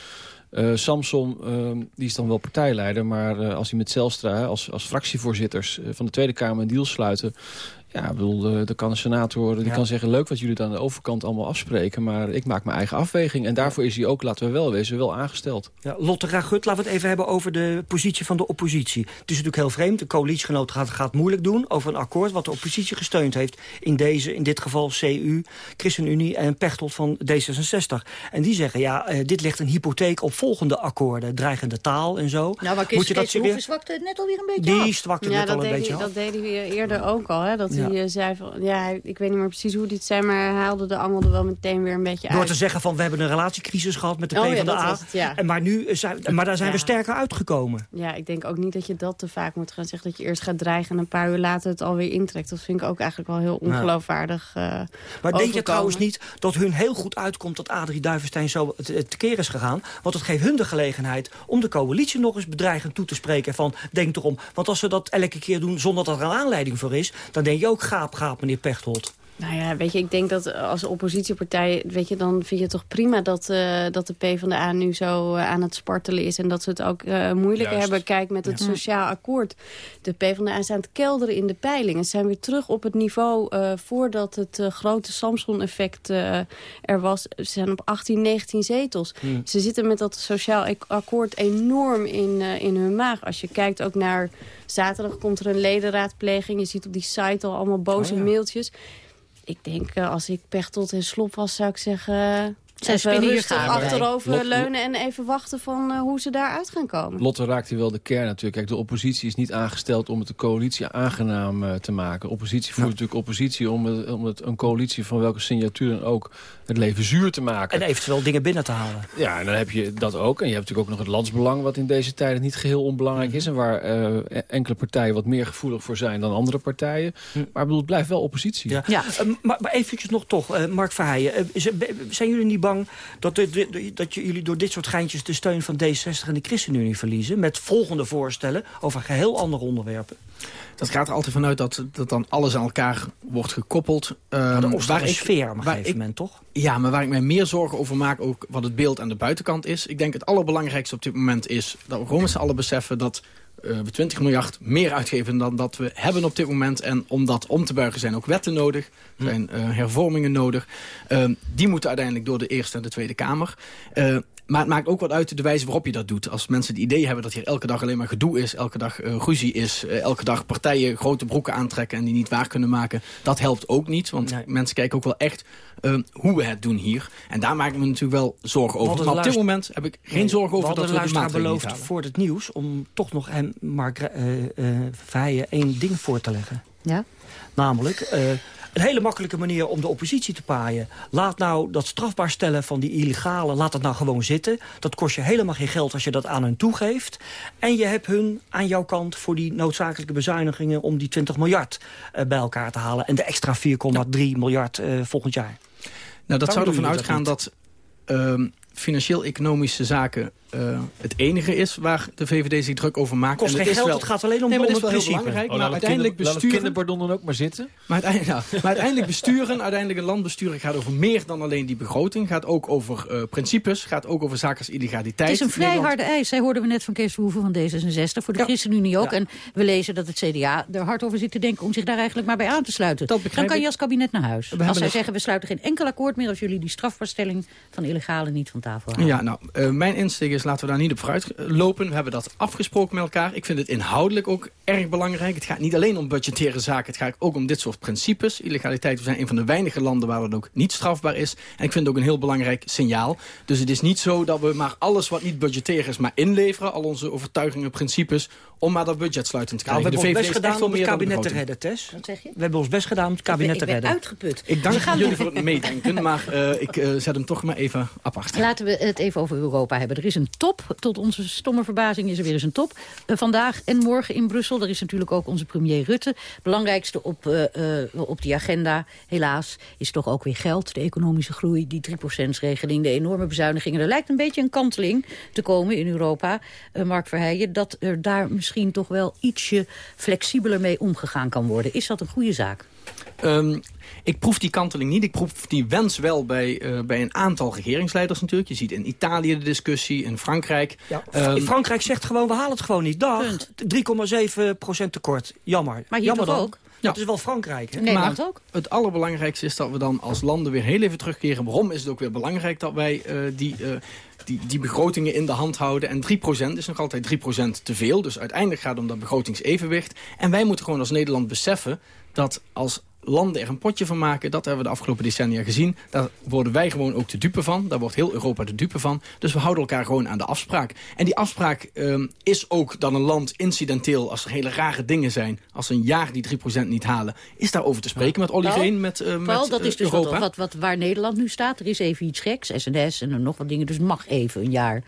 eh, Samson, eh, die is dan wel partijleider. Maar eh, als hij met Zelstra als, als fractievoorzitters van de Tweede Kamer een deal sluiten... Ja, ik bedoel, dan kan een senator die Ja. kan zeggen... leuk wat jullie dan aan de overkant allemaal afspreken... maar ik maak mijn eigen afweging. En daarvoor is hij ook, laten we wel wezen, wel aangesteld. Ja, Lotte Ragut, laten we het even hebben over de positie van de oppositie. Het is natuurlijk heel vreemd. De coalitiegenoot gaat, gaat moeilijk doen over een akkoord... wat de oppositie gesteund heeft. In, deze, in dit geval CU, ChristenUnie en Pechtold van D66. En die zeggen, ja, eh, dit ligt een hypotheek op volgende akkoorden. Dreigende taal en zo. Nou, maar Moet je dat Kees weer... Zwakte het net alweer een beetje Die af. zwakte ja, net dat al een beetje hij, af. Dat deed hij eerder ook al. Hè? Dat Ja. hij eh, zei van... Ja, ik weet niet meer precies hoe het zei... maar hij haalde de angel er wel meteen weer een beetje Door uit. te zeggen van, we hebben een relatiecrisis gehad met de Oh PvdA. dat was het, ja. en maar, nu zijn, maar daar zijn we sterker uitgekomen. Ja, ik denk ook niet dat je dat te vaak moet gaan zeggen. Dat je eerst gaat dreigen en een paar uur later het alweer intrekt. Dat vind ik ook eigenlijk wel heel ongeloofwaardig eh Maar denk je trouwens niet dat hun heel goed uitkomt... dat Adrie Duivenstein zo te- tekeer is gegaan? Want het geeft hun de gelegenheid om de coalitie nog eens bedreigend toe te spreken. Van, denk erom. Want als ze dat elke keer doen zonder dat er een aanleiding voor is... dan denk je ook gaap, gaap, meneer Pechtold. Nou ja, weet je, ik denk dat als oppositiepartij... weet je, dan vind je het toch prima dat, eh, dat de PvdA nu zo eh, aan het spartelen is... en dat ze het ook eh, moeilijker Juist. hebben. Kijk, met het Ja. sociaal akkoord. De PvdA is aan het kelderen in de peilingen. Ze zijn weer terug op het niveau eh, voordat het eh, grote Samson-effect eh, er was. Ze zijn op 18, 19 zetels. Hmm. Ze zitten met dat sociaal ak- akkoord enorm in, eh, in hun maag. Als je kijkt ook naar... Zaterdag komt er een ledenraadpleging. Je ziet op die site al allemaal boze Oh ja. mailtjes. Ik denk, eh, als ik Pechtold en Slop was, zou ik zeggen... Zij spinnen hier achterover Lot- leunen en even wachten van eh, hoe ze daaruit gaan komen. Lotte raakt hier wel de kern natuurlijk. Kijk, de oppositie is niet aangesteld om het de coalitie aangenaam eh, te maken. Oppositie voert natuurlijk oppositie om, het, om het, een coalitie van welke signatuur dan ook het leven zuur te maken. En eventueel dingen binnen te halen. Ja, en dan heb je dat ook. En je hebt natuurlijk ook nog het landsbelang... wat in deze tijden niet geheel onbelangrijk is... en waar eh, enkele partijen wat meer gevoelig voor zijn dan andere partijen. Maar ik bedoel, het blijft wel oppositie. Ja. Maar, maar eventjes nog toch, eh, Mark Verheijen. zijn jullie niet bang dat, dat jullie door dit soort geintjes... de steun van D60 en de ChristenUnie verliezen... met volgende voorstellen over geheel andere onderwerpen? Dat gaat er altijd vanuit dat, dat dan alles aan elkaar wordt gekoppeld. Ehm, de Oosterse sfeer op een gegeven moment, toch? Ja, maar waar ik mij meer zorgen over maak, ook wat het beeld aan de buitenkant is. Ik denk het allerbelangrijkste op dit moment is dat we gewoon met z'n allen beseffen dat eh, we 20 miljard meer uitgeven dan dat we hebben op dit moment. En om dat om te buigen zijn ook wetten nodig, Hm. zijn eh, hervormingen nodig. Ehm, die moeten uiteindelijk door de Eerste en de Tweede Kamer. Eh, maar het maakt ook wat uit de wijze waarop je dat doet. Als mensen het idee hebben dat hier elke dag alleen maar gedoe is... elke dag uh, ruzie is, uh, elke dag partijen grote broeken aantrekken... en die niet waar kunnen maken, dat helpt ook niet. Want nee. mensen kijken ook wel echt uh, hoe we het doen hier. En daar maken we natuurlijk wel zorgen over. Maar op dit moment heb ik geen nee, zorgen over dat we de maatregelen beloofd voor het nieuws... om toch nog hem, Mark Verheijen één ding voor te leggen. Ja? Namelijk... Een hele makkelijke manier om de oppositie te paaien. Laat nou dat strafbaar stellen van die illegale, laat dat nou gewoon zitten. Dat kost je helemaal geen geld als je dat aan hen toegeeft. En je hebt hun aan jouw kant voor die noodzakelijke bezuinigingen... om die 20 miljard uh, bij elkaar te halen. En de extra 4,3 miljard uh, volgend jaar. Nou, dat zou ervan uitgaan dat... Uh, financieel-economische zaken uh, het enige is waar de VVD zich druk over maakt. Kost en geen het geld, wel, het gaat alleen om, nee, om het het is wel principe. heel belangrijk. Oh, maar laat uiteindelijk kinder, besturen... Laat kinderpardon dan ook maar zitten. Maar uiteindelijk, nou, maar uiteindelijk besturen, uiteindelijk een land besturen... gaat over meer dan alleen die begroting. Gaat ook over uh, principes, gaat ook over zaken als illegaliteit. Het is een vrij Nederland... harde eis. Zij hoorden we net van Kees Verhoeven van D66. Voor de ja. ChristenUnie ook. Ja. En we lezen dat het CDA er hard over zit te denken... om zich daar eigenlijk maar bij aan te sluiten. Dan kan je als kabinet naar huis. We als zij zeggen, we sluiten geen enkel akkoord meer... als jullie die strafbaarstelling van illegale niet van tafel halen. Ja, nou, uh, mijn insteek is laten we daar niet op vooruit lopen. We hebben dat afgesproken met elkaar. Ik vind het inhoudelijk ook erg belangrijk. Het gaat niet alleen om budgettaire zaken. Het gaat ook om dit soort principes. Illegaliteit, we zijn een van de weinige landen waar het ook niet strafbaar is. En ik vind het ook een heel belangrijk signaal. Dus het is niet zo dat we maar alles wat niet budgettair is... maar inleveren, al onze overtuigingen, principes... om maar dat budget sluitend te krijgen. Nou, we hebben ons best gedaan om het kabinet te redden, Tess. Wat zeg je? We hebben ons best gedaan om het kabinet te redden. Ik ben uitgeput. Ik dank jullie voor het meedenken, maar uh, ik uh, zet hem toch maar even apart. Laten we het even over Europa hebben. Er is een top, tot onze stomme verbazing is er weer eens een top. Uh, vandaag en morgen in Brussel. Er is natuurlijk ook onze premier Rutte. Belangrijkste op, uh, uh, op die agenda, helaas, is toch ook weer geld. De economische groei, die 3%-regeling, de enorme bezuinigingen. Er lijkt een beetje een kanteling te komen in Europa, Mark Verheijen... dat er daar misschien toch wel ietsje flexibeler mee omgegaan kan worden. Is dat een goede zaak? Um, ik proef die kanteling niet. Ik proef die wens wel bij, uh, bij een aantal regeringsleiders natuurlijk. Je ziet in Italië de discussie, in Frankrijk. Ja, um, Frankrijk zegt gewoon, we halen het gewoon niet. Dag, 3,7% tekort. Jammer. Maar hier Jammer toch dan. ook? Ja. Het is wel Frankrijk. Hè? Nederland maar ook. Het allerbelangrijkste is dat we dan als landen weer heel even terugkeren. Waarom is het ook weer belangrijk dat wij uh, die... Uh, die, die begrotingen in de hand houden. En 3% is nog altijd 3% te veel. Dus uiteindelijk gaat het om dat begrotingsevenwicht. En wij moeten gewoon als Nederland beseffen dat als landen er een potje van maken. Dat hebben we de afgelopen decennia gezien. Daar worden wij gewoon ook de dupe van. Daar wordt heel Europa de dupe van. Dus we houden elkaar gewoon aan de afspraak. En die afspraak um, is ook dan een land incidenteel... als er hele rare dingen zijn. Als ze een jaar die 3% niet halen. Is daarover te spreken met Olly Rehn, met, uh, Paul, met dat is dus Europa. Wat, wat, wat, waar Nederland nu staat. Er is even iets geks, SNS en nog wat dingen. Dus mag even een jaar...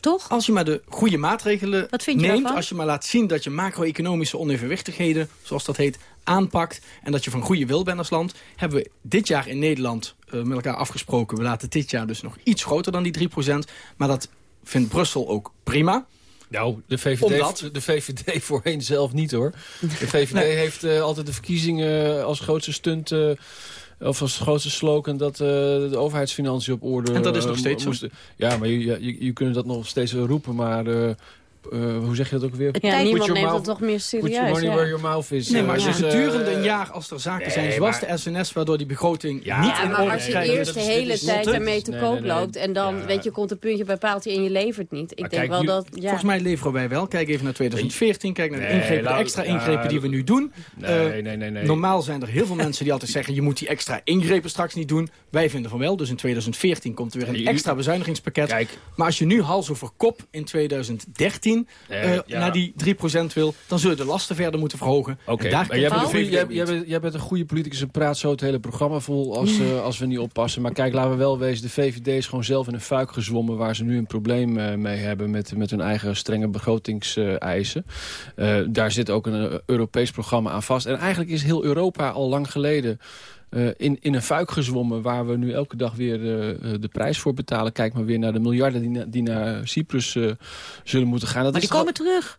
Toch? Als je maar de goede maatregelen Wat vind je neemt... daarvan? als je maar laat zien dat je macro-economische onevenwichtigheden... zoals dat heet, aanpakt... en dat je van goede wil bent als land... hebben we dit jaar in Nederland uh, met elkaar afgesproken... we laten dit jaar dus nog iets groter dan die 3%. Maar dat vindt Brussel ook prima. Nou, de VVD, Omdat? de VVD voorheen zelf niet hoor. De VVD nee. heeft uh, altijd de verkiezingen als grootste stunt... Uh, of als grootste slogan dat uh, de overheidsfinanciën op orde... En dat is nog steeds moesten. Ja, maar je, je, je kunt dat nog steeds roepen, maar... Uh, uh, hoe zeg je dat ook weer? Ja, niemand neemt dat toch meer serieus. Put your money ja. where your mouth is. Nee, maar als je dus, gedurende een jaar, als er zaken nee, zijn zoals maar... de SNS... waardoor die begroting ja, niet ja, in maar orde als je krijgt, eerst de hele tijd ermee te koop loopt... en dan, weet je, komt een puntje bij paaltje en je levert niet. Ik maar denk kijk, wel dat... Ja. Volgens mij leveren wij wel. Kijk even naar 2014, kijk naar de, ingrepen, de extra ingrepen die we nu doen. Nee, nee, nee, nee. Normaal zijn er heel veel mensen die altijd zeggen... je moet die extra ingrepen straks niet doen. Wij vinden van wel. Dus in 2014 komt er weer een extra bezuinigingspakket. Kijk. Maar als je nu hals over kop in 2013 uh, ja. naar die 3% wil... dan zul je de lasten verder moeten verhogen. Oké, okay. maar jij bent, goeie, jij, jij, bent, jij bent, een goede politicus en praat zo het hele programma vol... als, uh, als we niet oppassen. Maar kijk, laten we wel wezen, de VVD is gewoon zelf in een fuik gezwommen... waar ze nu een probleem uh, mee hebben met, met hun eigen strenge begrotingseisen. daar zit ook een Europees programma aan vast. En eigenlijk is heel Europa al lang geleden... Uh, in, in een fuik gezwommen waar we nu elke dag weer uh, de prijs voor betalen. Kijk maar weer naar de miljarden die, na, die naar Cyprus uh, zullen moeten gaan. Dat maar is die komen terug.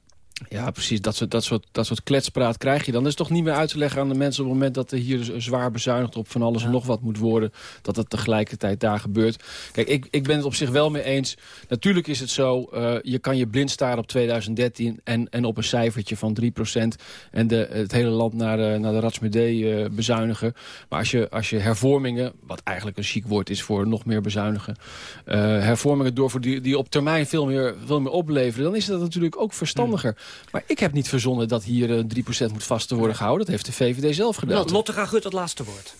Ja, precies. Dat soort, dat, soort, dat soort kletspraat krijg je dan. Dat is toch niet meer uit te leggen aan de mensen... op het moment dat er hier zwaar bezuinigd op van alles en nog wat moet worden... dat het tegelijkertijd daar gebeurt. Kijk, ik, ik ben het op zich wel mee eens. Natuurlijk is het zo, uh, je kan je blind staren op 2013... en, en op een cijfertje van 3% en de, het hele land naar, de, naar de Ratsmedee uh, bezuinigen. Maar als je, als je hervormingen, wat eigenlijk een chic woord is voor nog meer bezuinigen... Hervormingen doorvoert die, die op termijn veel meer, veel meer opleveren... dan is dat natuurlijk ook verstandiger. Maar ik heb niet verzonnen dat hier uh, 3% moet vast te worden gehouden. Dat heeft de VVD zelf gedaan. Lotte Gagut het laatste woord.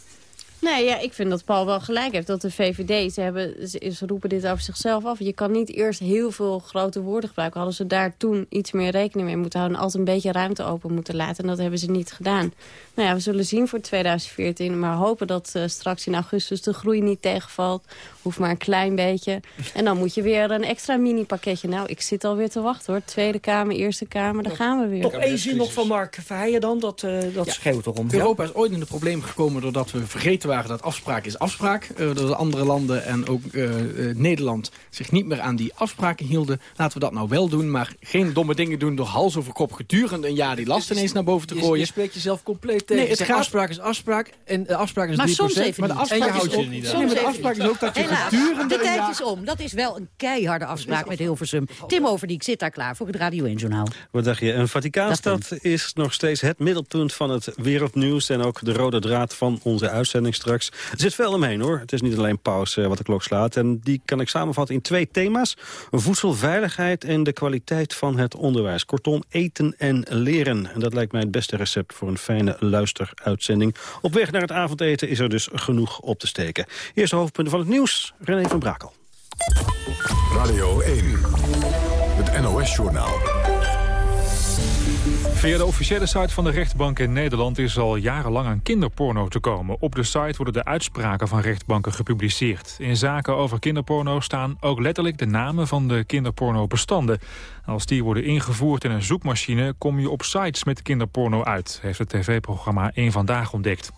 Nee, ja, ik vind dat Paul wel gelijk heeft. Dat de VVD, ze, hebben, ze, ze, roepen dit over zichzelf af. Je kan niet eerst heel veel grote woorden gebruiken. Hadden ze daar toen iets meer rekening mee moeten houden... en altijd een beetje ruimte open moeten laten. En dat hebben ze niet gedaan. Nou ja, we zullen zien voor 2014. Maar hopen dat uh, straks in augustus de groei niet tegenvalt. Hoeft maar een klein beetje. En dan moet je weer een extra mini-pakketje. Nou, ik zit alweer te wachten hoor. Tweede Kamer, Eerste Kamer, daar gaan we weer. Toch één zin nog van Mark Verheijen dan, dat, uh, dat ja. schreeuwt erom. Europa is ooit in de problemen gekomen doordat we vergeten waren dat afspraak is afspraak. Uh, dat de andere landen en ook uh, uh, Nederland zich niet meer aan die afspraken hielden. Laten we dat nou wel doen, maar geen domme dingen doen door hals over kop gedurende een jaar die last ineens naar boven te gooien. Je, je spreekt jezelf compleet tegen. Nee, het gaat... afspraak is afspraak en de afspraak is maar 3%. Soms even maar de afspraak en je houdt je niet aan. de afspraak is ook dat je Helaas, gedurende de tijd is om. Dat is wel een keiharde afspraak met Hilversum. Tim Overdiek zit daar klaar voor het Radio 1 Journaal. Wat dacht je? Een Vaticaanstad is nog steeds het middelpunt van het wereldnieuws... en ook de rode draad van onze uitzending straks. Er zit veel omheen hoor. Het is niet alleen pauze wat de klok slaat. En die kan ik samenvatten in twee thema's. Voedselveiligheid en de kwaliteit van het onderwijs. Kortom, eten en leren. En dat lijkt mij het beste recept voor een fijne luisteruitzending. Op weg naar het avondeten is er dus genoeg op te steken. Eerste hoofdpunten van het nieuws. René van Brakel. Radio 1. Het NOS-journaal. Via de officiële site van de rechtbank in Nederland is al jarenlang aan kinderporno te komen. Op de site worden de uitspraken van rechtbanken gepubliceerd. In zaken over kinderporno staan ook letterlijk de namen van de kinderporno-bestanden. Als die worden ingevoerd in een zoekmachine kom je op sites met kinderporno uit, heeft het tv-programma 1 Vandaag ontdekt.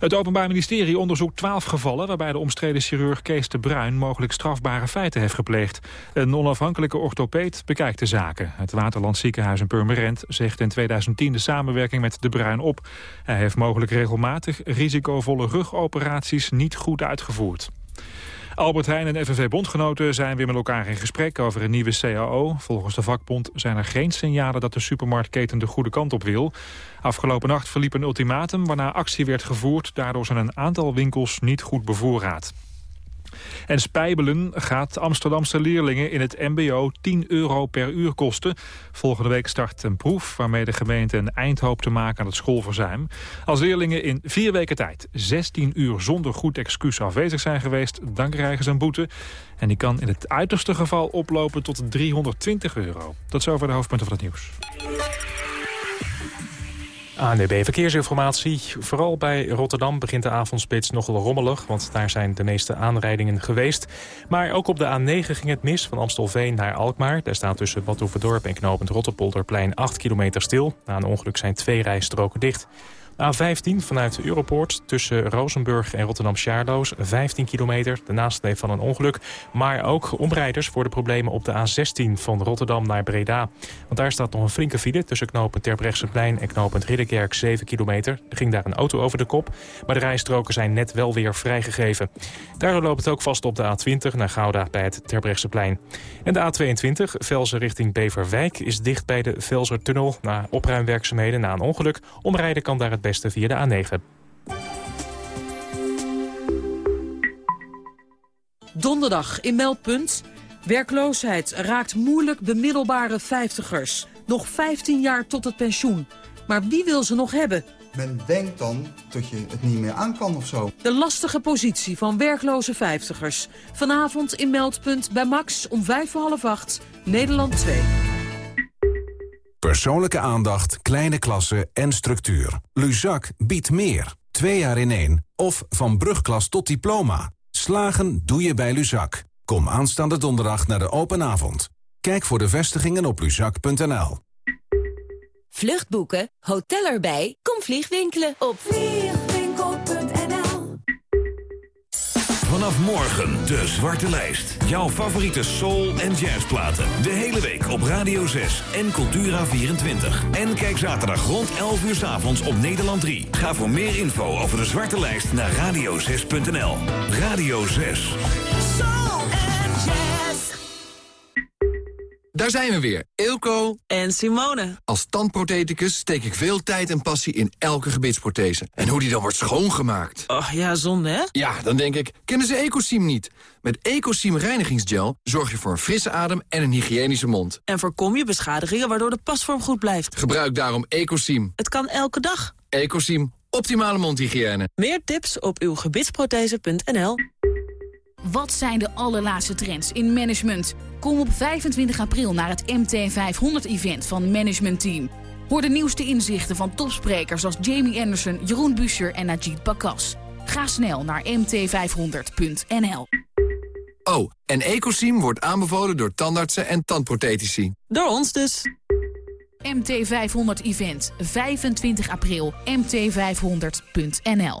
Het Openbaar Ministerie onderzoekt twaalf gevallen... waarbij de omstreden chirurg Kees de Bruin mogelijk strafbare feiten heeft gepleegd. Een onafhankelijke orthopeed bekijkt de zaken. Het Waterland Ziekenhuis in Purmerend zegt in 2010 de samenwerking met de Bruin op. Hij heeft mogelijk regelmatig risicovolle rugoperaties niet goed uitgevoerd. Albert Heijn en FNV-bondgenoten zijn weer met elkaar in gesprek over een nieuwe CAO. Volgens de vakbond zijn er geen signalen dat de supermarktketen de goede kant op wil. Afgelopen nacht verliep een ultimatum waarna actie werd gevoerd. Daardoor zijn een aantal winkels niet goed bevoorraad. En spijbelen gaat Amsterdamse leerlingen in het mbo 10 euro per uur kosten. Volgende week start een proef waarmee de gemeente een eind hoopt te maken aan het schoolverzuim. Als leerlingen in vier weken tijd 16 uur zonder goed excuus afwezig zijn geweest... dan krijgen ze een boete. En die kan in het uiterste geval oplopen tot 320 euro. Tot zover de hoofdpunten van het nieuws. ANDB Verkeersinformatie. Vooral bij Rotterdam begint de avondspits nogal rommelig... want daar zijn de meeste aanrijdingen geweest. Maar ook op de A9 ging het mis van Amstelveen naar Alkmaar. Daar staat tussen Badhoevedorp en knooppunt Rotterpolderplein 8 kilometer stil. Na een ongeluk zijn twee rijstroken dicht. A15 vanuit Europoort tussen Rozenburg en Rotterdam-Sjaarloos. 15 kilometer, de nasleep van een ongeluk. Maar ook omrijders voor de problemen op de A16 van Rotterdam naar Breda. Want daar staat nog een flinke file tussen knooppunt Terbrechtseplein en knooppunt Ridderkerk 7 kilometer. Er ging daar een auto over de kop, maar de rijstroken zijn net wel weer vrijgegeven. Daardoor loopt het ook vast op de A20 naar Gouda bij het Terbrechtseplein. En de A22, Velzen richting Beverwijk, is dicht bij de Velzertunnel na opruimwerkzaamheden na een ongeluk. Omrijden kan daar het beste via de A9. Donderdag in Meldpunt. Werkloosheid raakt moeilijk bemiddelbare vijftigers. Nog 15 jaar tot het pensioen. Maar wie wil ze nog hebben? Men denkt dan dat je het niet meer aan kan of zo. De lastige positie van werkloze vijftigers. Vanavond in Meldpunt bij Max om vijf voor half acht. Nederland 2. Persoonlijke aandacht, kleine klassen en structuur. Luzak biedt meer. Twee jaar in één. Of van brugklas tot diploma. Slagen doe je bij Luzak. Kom aanstaande donderdag naar de open avond. Kijk voor de vestigingen op luzak.nl. Vluchtboeken, hotel erbij, kom vliegwinkelen op Vanaf morgen de Zwarte Lijst. Jouw favoriete soul- en jazzplaten. De hele week op Radio 6 en Cultura24. En kijk zaterdag rond 11 uur s avonds op Nederland 3. Ga voor meer info over de Zwarte Lijst naar radio6.nl. Radio 6. Daar zijn we weer, Eelco en Simone. Als tandprotheticus steek ik veel tijd en passie in elke gebitsprothese. En hoe die dan wordt schoongemaakt. Oh ja, zonde hè? Ja, dan denk ik, kennen ze Ecosim niet? Met Ecosim reinigingsgel zorg je voor een frisse adem en een hygiënische mond. En voorkom je beschadigingen waardoor de pasvorm goed blijft. Gebruik daarom Ecosim. Het kan elke dag. Ecosim, optimale mondhygiëne. Meer tips op uw gebitsprothese.nl. Wat zijn de allerlaatste trends in management? Kom op 25 april naar het MT500-event van Management Team. Hoor de nieuwste inzichten van topsprekers als Jamie Anderson, Jeroen Buescher en Najib Bakas. Ga snel naar mt500.nl. Oh, en Ecosim wordt aanbevolen door tandartsen en tandprothetici. Door ons dus. MT500-event, 25 april, mt500.nl.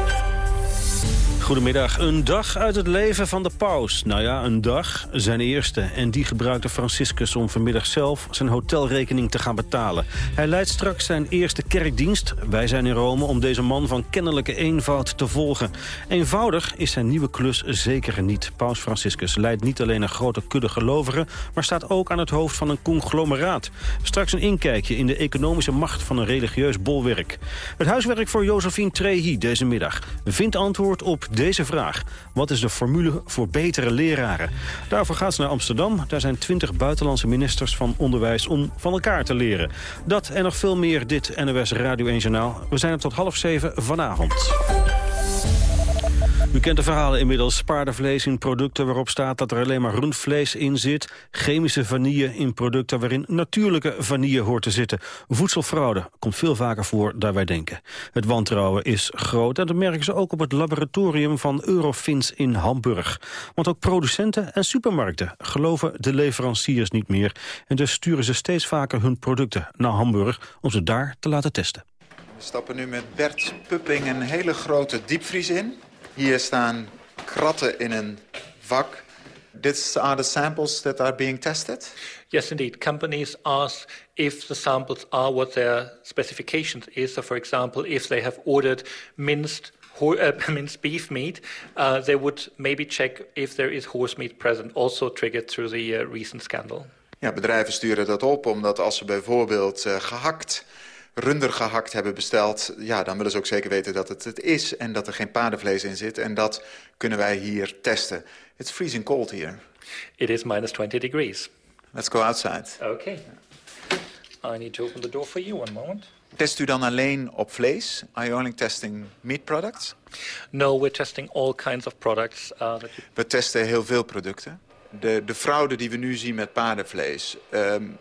Goedemiddag. Een dag uit het leven van de paus. Nou ja, een dag, zijn eerste. En die gebruikte Franciscus om vanmiddag zelf zijn hotelrekening te gaan betalen. Hij leidt straks zijn eerste kerkdienst. Wij zijn in Rome om deze man van kennelijke eenvoud te volgen. Eenvoudig is zijn nieuwe klus zeker niet. Paus Franciscus leidt niet alleen een grote kudde gelovigen... maar staat ook aan het hoofd van een conglomeraat. Straks een inkijkje in de economische macht van een religieus bolwerk. Het huiswerk voor Josephine Trehi deze middag. Vindt antwoord op deze vraag. Wat is de formule voor betere leraren? Daarvoor gaat ze naar Amsterdam. Daar zijn twintig buitenlandse ministers van onderwijs om van elkaar te leren. Dat en nog veel meer dit NOS Radio 1 Journaal. We zijn er tot half zeven vanavond. U kent de verhalen inmiddels. Paardenvlees in producten waarop staat dat er alleen maar rundvlees in zit. Chemische vanille in producten waarin natuurlijke vanille hoort te zitten. Voedselfraude komt veel vaker voor dan wij denken. Het wantrouwen is groot en dat merken ze ook op het laboratorium van Eurofins in Hamburg. Want ook producenten en supermarkten geloven de leveranciers niet meer. En dus sturen ze steeds vaker hun producten naar Hamburg om ze daar te laten testen. We stappen nu met Bert Pupping een hele grote diepvries in. Hier staan kratten in een vak. These are the samples that are being tested? Yes, indeed. Companies ask if the samples are what their specifications is. So, for example, if they have ordered minced uh, minced beef meat, uh, they would maybe check if there is horse meat present, also triggered through the uh, recent scandal. Ja, bedrijven sturen dat op omdat als ze bijvoorbeeld gehakt runder gehakt hebben besteld... ja, dan willen ze ook zeker weten dat het het is... en dat er geen paardenvlees in zit. En dat kunnen wij hier testen. It's freezing cold here. It is minus 20 degrees. Let's go outside. Okay. I need to open the door for you one moment. Test u dan alleen op vlees? Are you only testing meat products? No, we're testing all kinds of products. Uh, that you... We testen heel veel producten. De, de fraude die we nu zien met paardenvlees... Um,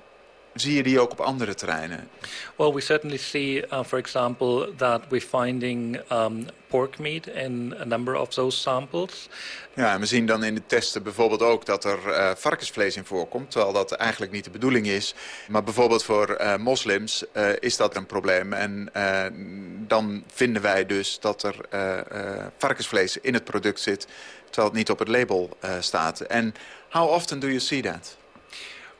Zie je die ook op andere terreinen? Well, we certainly see, uh, for example, that we're finding um, pork meat in a number of those samples. Ja, en we zien dan in de testen bijvoorbeeld ook dat er uh, varkensvlees in voorkomt, terwijl dat eigenlijk niet de bedoeling is. Maar bijvoorbeeld voor uh, moslims uh, is dat een probleem. En dan vinden wij dus dat er varkensvlees in het product zit, terwijl het niet op het label staat. En how often do you see that?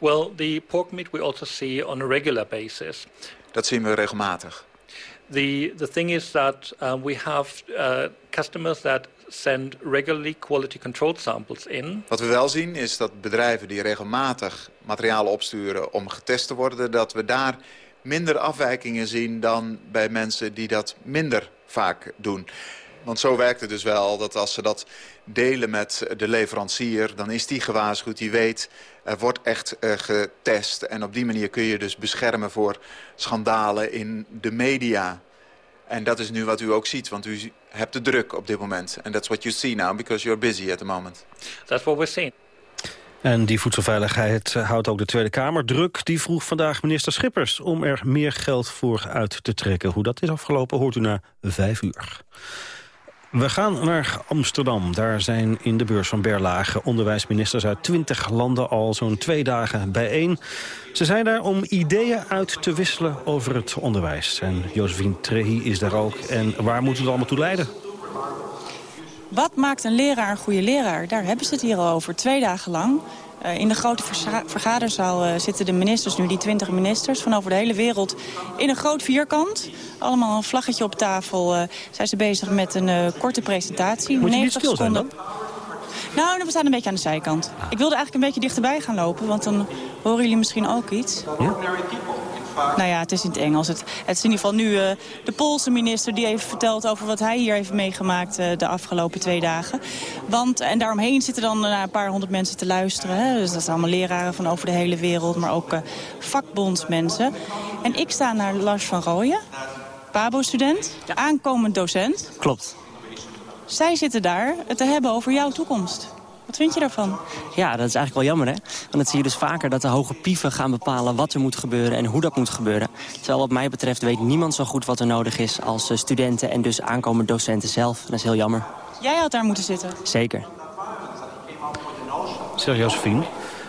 Well, the pork meat we also see on a regular basis. Dat zien we regelmatig. The the thing is that uh, we have uh, customers that send regularly quality control samples in. Wat we wel zien is dat bedrijven die regelmatig materialen opsturen om getest te worden, dat we daar minder afwijkingen zien dan bij mensen die dat minder vaak doen. Want zo werkt het dus wel dat als ze dat delen met de leverancier... dan is die gewaarschuwd, die weet, er wordt echt uh, getest. En op die manier kun je dus beschermen voor schandalen in de media. En dat is nu wat u ook ziet, want u hebt de druk op dit moment. En that's what you see now, because you're busy at the moment. That's what we're seeing. En die voedselveiligheid houdt ook de Tweede Kamer druk. Die vroeg vandaag minister Schippers om er meer geld voor uit te trekken. Hoe dat is afgelopen hoort u na vijf uur. We gaan naar Amsterdam. Daar zijn in de beurs van Berlage onderwijsministers uit 20 landen al zo'n twee dagen bijeen. Ze zijn daar om ideeën uit te wisselen over het onderwijs. En Josephine Trehi is daar ook. En waar moet het allemaal toe leiden? Wat maakt een leraar een goede leraar? Daar hebben ze het hier al over, twee dagen lang. Uh, in de grote vergaderzaal uh, zitten de ministers nu, die twintig ministers... van over de hele wereld in een groot vierkant. Allemaal een vlaggetje op tafel. Uh, zijn ze bezig met een korte presentatie. Moet je niet stil zijn dan? Nou, we staan een beetje aan de zijkant. Ik wilde eigenlijk een beetje dichterbij gaan lopen, want dan horen jullie misschien ook iets. Ja? Nou ja, het is in het Engels. Het, het is in ieder geval nu uh, de Poolse minister die heeft verteld over wat hij hier heeft meegemaakt uh, de afgelopen twee dagen. Want, en daaromheen zitten dan uh, een paar honderd mensen te luisteren. Hè? Dus dat zijn allemaal leraren van over de hele wereld, maar ook vakbondsmensen. En ik sta naar Lars van Rooyen, Pabo-student, de aankomend docent. Klopt. Zij zitten daar het te hebben over jouw toekomst. Wat vind je daarvan? Ja, dat is eigenlijk wel jammer, hè? Want dat zie je dus vaker dat de hoge pieven gaan bepalen wat er moet gebeuren en hoe dat moet gebeuren. Terwijl wat mij betreft weet niemand zo goed wat er nodig is als studenten en dus aankomende docenten zelf. Dat is heel jammer. Jij had daar moeten zitten? Zeker. Zeg Josephine,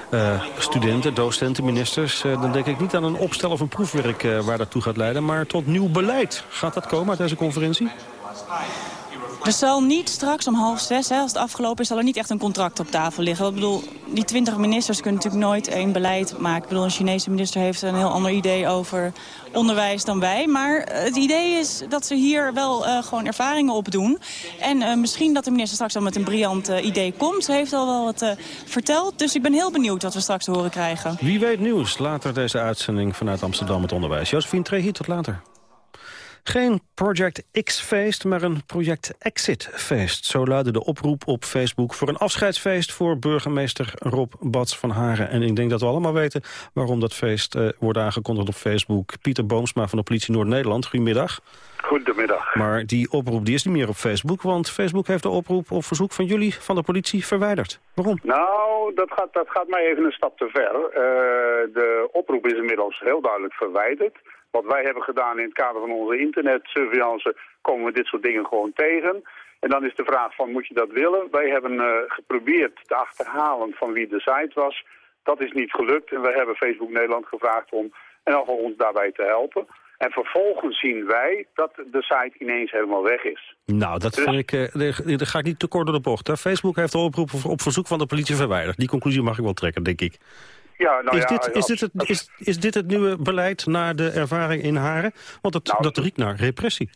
uh, studenten, docenten, ministers... Uh, dan denk ik niet aan een opstel of een proefwerk uh, waar dat toe gaat leiden... maar tot nieuw beleid. Gaat dat komen uit deze conferentie? Er zal niet straks om half zes, hè, als het afgelopen is... zal er niet echt een contract op tafel liggen. Ik bedoel, die twintig ministers kunnen natuurlijk nooit één beleid maken. Ik bedoel, een Chinese minister heeft een heel ander idee over onderwijs dan wij. Maar het idee is dat ze hier wel uh, gewoon ervaringen opdoen. En uh, misschien dat de minister straks al met een briljant idee komt. Ze heeft al wel wat verteld. Dus ik ben heel benieuwd wat we straks horen krijgen. Wie weet nieuws. Later deze uitzending vanuit Amsterdam het onderwijs. Josephine Trehi, tot later. Geen Project X-feest, maar een Project Exit-feest. Zo luidde de oproep op Facebook voor een afscheidsfeest... voor burgemeester Rob Bats van Haren. En ik denk dat we allemaal weten waarom dat feest uh, wordt aangekondigd op Facebook. Pieter Boomsma van de politie Noord-Nederland, goedemiddag. Goedemiddag. Maar die oproep die is niet meer op Facebook, want Facebook heeft de oproep op verzoek van jullie van de politie verwijderd. Waarom? Nou, dat gaat, dat gaat mij even een stap te ver. Uh, de oproep is inmiddels heel duidelijk verwijderd. Wat wij hebben gedaan in het kader van onze internetsurveillance... komen we dit soort dingen gewoon tegen. En dan is de vraag van, moet je dat willen? Wij hebben uh, geprobeerd te achterhalen van wie de site was. Dat is niet gelukt en we hebben Facebook Nederland gevraagd om en ons daarbij te helpen. En vervolgens zien wij dat de site ineens helemaal weg is. Nou, dat dus... vind ik, uh, daar ga ik niet te kort door de bocht. Hè? Facebook heeft de oproep op verzoek van de politie verwijderd. Die conclusie mag ik wel trekken, denk ik. Ja, nou is, ja, dit, is, dit het, is, is dit het nieuwe beleid na de ervaring in Haren? Want het, nou, dat riekt naar repressie.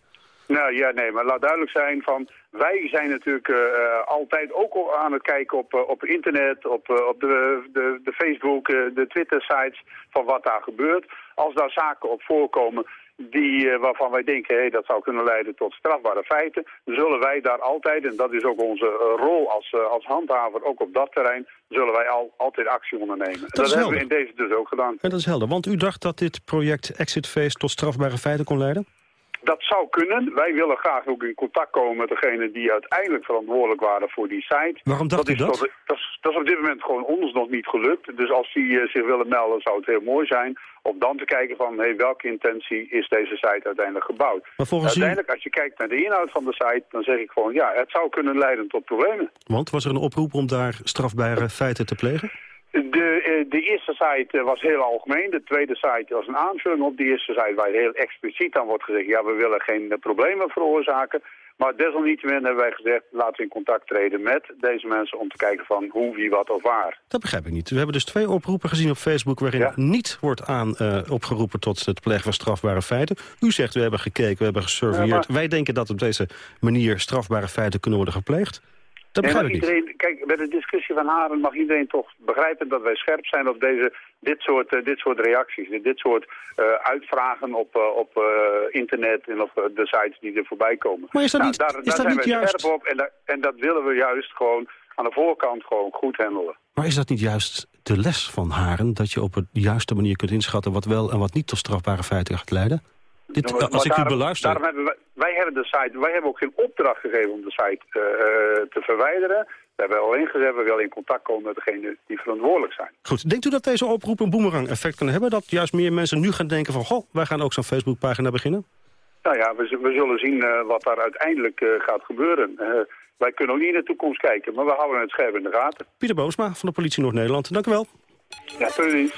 Nou ja, nee, maar laat duidelijk zijn van... wij zijn natuurlijk uh, altijd ook aan het kijken op, uh, op internet, op, uh, op de, de, de Facebook, de Twitter-sites... van wat daar gebeurt. Als daar zaken op voorkomen die, uh, waarvan wij denken hey, dat zou kunnen leiden tot strafbare feiten, zullen wij daar altijd, en dat is ook onze uh, rol als, uh, als handhaver, ook op dat terrein, zullen wij al, altijd actie ondernemen. Dat, dat hebben we in deze dus ook gedaan. En dat is helder, want u dacht dat dit project Exit Face tot strafbare feiten kon leiden? Dat zou kunnen. Wij willen graag ook in contact komen met degenen die uiteindelijk verantwoordelijk waren voor die site. Waarom dacht dat u dat? Tot, dat, is, dat is op dit moment gewoon ons nog niet gelukt. Dus als die zich willen melden zou het heel mooi zijn om dan te kijken van hey, welke intentie is deze site uiteindelijk gebouwd. Maar volgens uiteindelijk, als je kijkt naar de inhoud van de site, dan zeg ik gewoon ja, het zou kunnen leiden tot problemen. Want was er een oproep om daar strafbare feiten te plegen? De, de eerste site was heel algemeen. De tweede site was een aanvulling op die eerste site... waar heel expliciet aan wordt gezegd... ja, we willen geen problemen veroorzaken. Maar desalniettemin hebben wij gezegd... laten we in contact treden met deze mensen... om te kijken van hoe, wie, wat of waar. Dat begrijp ik niet. We hebben dus twee oproepen gezien op Facebook... waarin ja. niet wordt aan uh, opgeroepen tot het plegen van strafbare feiten. U zegt, we hebben gekeken, we hebben gesurveilleerd. Ja, maar... Wij denken dat op deze manier strafbare feiten kunnen worden gepleegd. Dat begrijp ik iedereen, Kijk, bij de discussie van Haren mag iedereen toch begrijpen dat wij scherp zijn op deze, dit, soort, uh, dit soort reacties. Dit soort uh, uitvragen op, uh, op internet en op de sites die er voorbij komen. Maar is dat nou, niet, daar, is daar dat zijn niet we juist... scherp op en, da en dat willen we juist gewoon aan de voorkant gewoon goed handelen. Maar is dat niet juist de les van Haren... dat je op de juiste manier kunt inschatten wat wel en wat niet tot strafbare feiten gaat leiden? Dit, maar, als ik daarom, u beluister... Daarom hebben wij, wij, hebben de site, wij hebben ook geen opdracht gegeven om de site uh, te verwijderen. We hebben alleen gezegd, we willen in contact komen met degenen die verantwoordelijk zijn. Goed, denkt u dat deze oproep een boemerang effect kan hebben? Dat juist meer mensen nu gaan denken van, goh, wij gaan ook zo'n Facebookpagina beginnen? Nou ja, we, we zullen zien uh, wat daar uiteindelijk uh, gaat gebeuren. Uh, wij kunnen ook niet in de toekomst kijken, maar we houden het scherp in de gaten. Pieter Boosma van de politie Noord-Nederland, dank u wel. Ja, precies.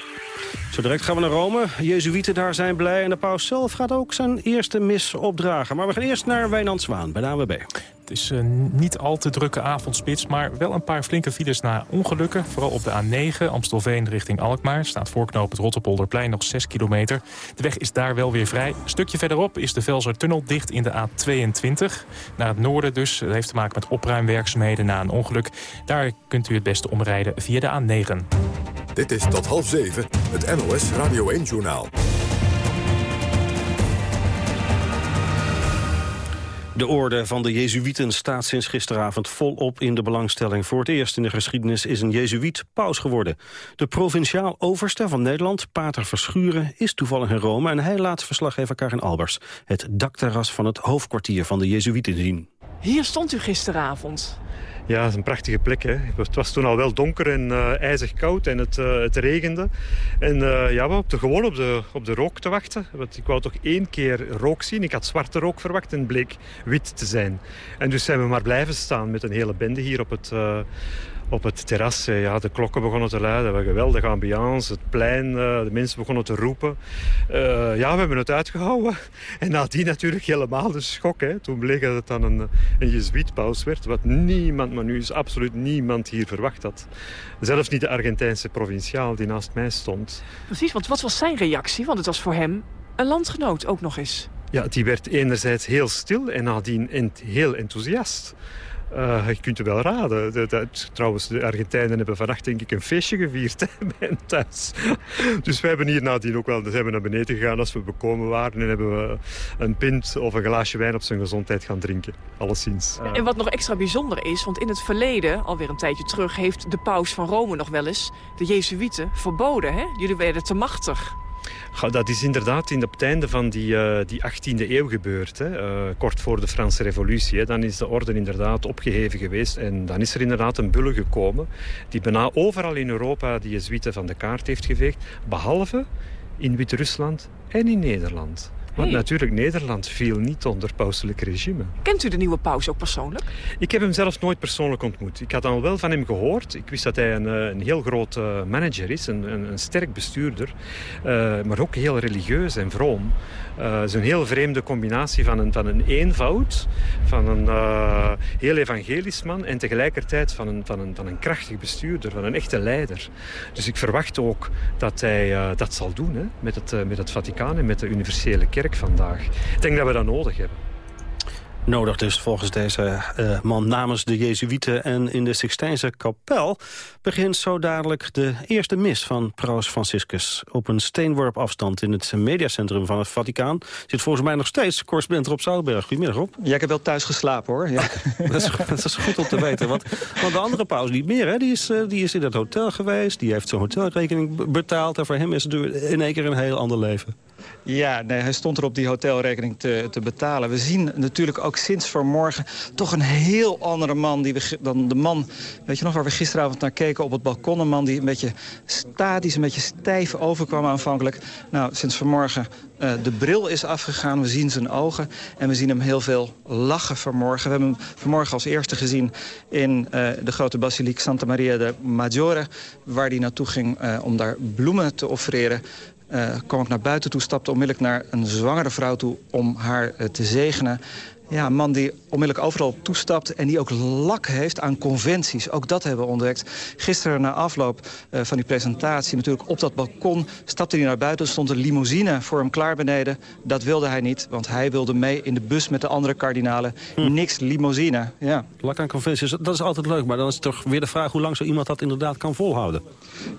Zo direct gaan we naar Rome. Jezuïeten daar zijn blij en de paus zelf gaat ook zijn eerste mis opdragen. Maar we gaan eerst naar Wijnand Zwaan bij de ANWB. Het is uh, niet al te drukke avondspits, maar wel een paar flinke files na ongelukken. Vooral op de A9 Amstelveen richting Alkmaar. Staat voorknop het Rotterpolderplein nog 6 kilometer. De weg is daar wel weer vrij. Een stukje verderop is de Velsertunnel dicht in de A22. Naar het noorden dus. Dat heeft te maken met opruimwerkzaamheden na een ongeluk. Daar kunt u het beste omrijden via de A9. Dit is tot half zeven het NOS Radio 1-journaal. De orde van de Jezuïeten staat sinds gisteravond volop in de belangstelling. Voor het eerst in de geschiedenis is een Jezuïet paus geworden. De provinciaal overste van Nederland, Pater Verschuren, is toevallig in Rome... en hij laat verslaggever Karin Albers het dakterras van het hoofdkwartier van de Jezuïeten zien. Hier stond u gisteravond. Ja, het is een prachtige plek. Hè. Het was toen al wel donker en uh, ijzig koud en het, uh, het regende. En uh, ja, we op gewoon op de, op de rook te wachten. Want ik wou toch één keer rook zien. Ik had zwarte rook verwacht en bleek wit te zijn. En dus zijn we maar blijven staan met een hele bende hier op het op het terras. Ja, de klokken begonnen te luiden. We geweldige ambiance. Het plein, de mensen begonnen te roepen. Uh, ja, we hebben het uitgehouden. En nadien natuurlijk helemaal de schok. Toen bleek dat het dan een, een jezuïetpaus werd. Wat niemand, maar nu is absoluut niemand hier verwacht had. Zelfs niet de Argentijnse provinciaal die naast mij stond. Precies, want wat was zijn reactie? Want het was voor hem een landgenoot ook nog eens. Ja, die werd enerzijds heel stil en nadien heel enthousiast. Uh, je kunt het wel raden. De, de, trouwens, de Argentijnen hebben vannacht denk ik een feestje gevierd bij thuis. dus wij hebben hier nadien ook wel... zijn naar beneden gegaan als we bekomen waren... en hebben we een pint of een glaasje wijn op zijn gezondheid gaan drinken. Alleszins. En wat nog extra bijzonder is... want in het verleden, alweer een tijdje terug... heeft de paus van Rome nog wel eens de Jezuïeten verboden. Hè? Jullie werden te machtig. Dat is inderdaad in het einde van die, uh, die 18e eeuw gebeurd. Hè. Uh, kort voor de Franse revolutie. Hè. Dan is de orde inderdaad opgeheven geweest. En dan is er inderdaad een bulle gekomen... die bijna overal in Europa de Jezuïeten van de kaart heeft geveegd. Behalve in Wit-Rusland en in Nederland. Want natuurlijk, Nederland viel niet onder pauselijk regime. Kent u de nieuwe paus ook persoonlijk? Ik heb hem zelfs nooit persoonlijk ontmoet. Ik had al wel van hem gehoord. Ik wist dat hij een, een heel groot uh, manager is, een, een, een, sterk bestuurder. Uh, maar ook heel religieus en vroom. Uh, het is een heel vreemde combinatie van een, van een eenvoud, van een heel evangelisch man... en tegelijkertijd van een, van, een, van een krachtig bestuurder, van een echte leider. Dus ik verwacht ook dat hij dat zal doen hè, met, het, met het Vaticaan en met de universele kerk vandaag. Ik denk dat we dat nodig hebben. Nodig dus volgens deze uh, man namens de Jezuïeten. En in de Sixtijnse kapel begint zo dadelijk de eerste mis van Paus Franciscus. Op een steenworp afstand in het mediacentrum van het Vaticaan... zit volgens mij nog steeds correspondent Rob Zoutberg. Goedemiddag Rob. Ja, ik heb wel thuis geslapen hoor. Ja. dat, is, dat, is, goed om te weten. Want, want de andere paus niet meer. Hè? Die, is, uh, die is in het hotel geweest. Die heeft zijn hotelrekening betaald. En voor hem is het in één keer een heel ander leven. Ja, nee, hij stond er op die hotelrekening te, te betalen. We zien natuurlijk ook sinds vanmorgen toch een heel andere man die we, dan de man... Weet je nog waar we gisteravond naar keken op het balkon? Een man die een beetje statisch, een beetje stijf overkwam aanvankelijk. Nou, sinds vanmorgen uh, de bril is afgegaan. We zien zijn ogen en we zien hem heel veel lachen vanmorgen. We hebben hem vanmorgen als eerste gezien in uh, de grote basiliek Santa Maria de Maggiore... waar hij naartoe ging uh, om daar bloemen te offreren. Uh, kwam ik naar buiten toe, stapte onmiddellijk naar een zwangere vrouw toe om haar uh, te zegenen. Ja, een man die onmiddellijk overal toestapt en die ook lak heeft aan conventies. Ook dat hebben we ontdekt. Gisteren na afloop uh, van die presentatie, natuurlijk op dat balkon... stapte hij naar buiten, stond een limousine voor hem klaar beneden. Dat wilde hij niet, want hij wilde mee in de bus met de andere kardinalen. Hm. Niks limousine, ja. Lak aan conventies, dat is altijd leuk. Maar dan is het toch weer de vraag hoe lang zo iemand dat inderdaad kan volhouden.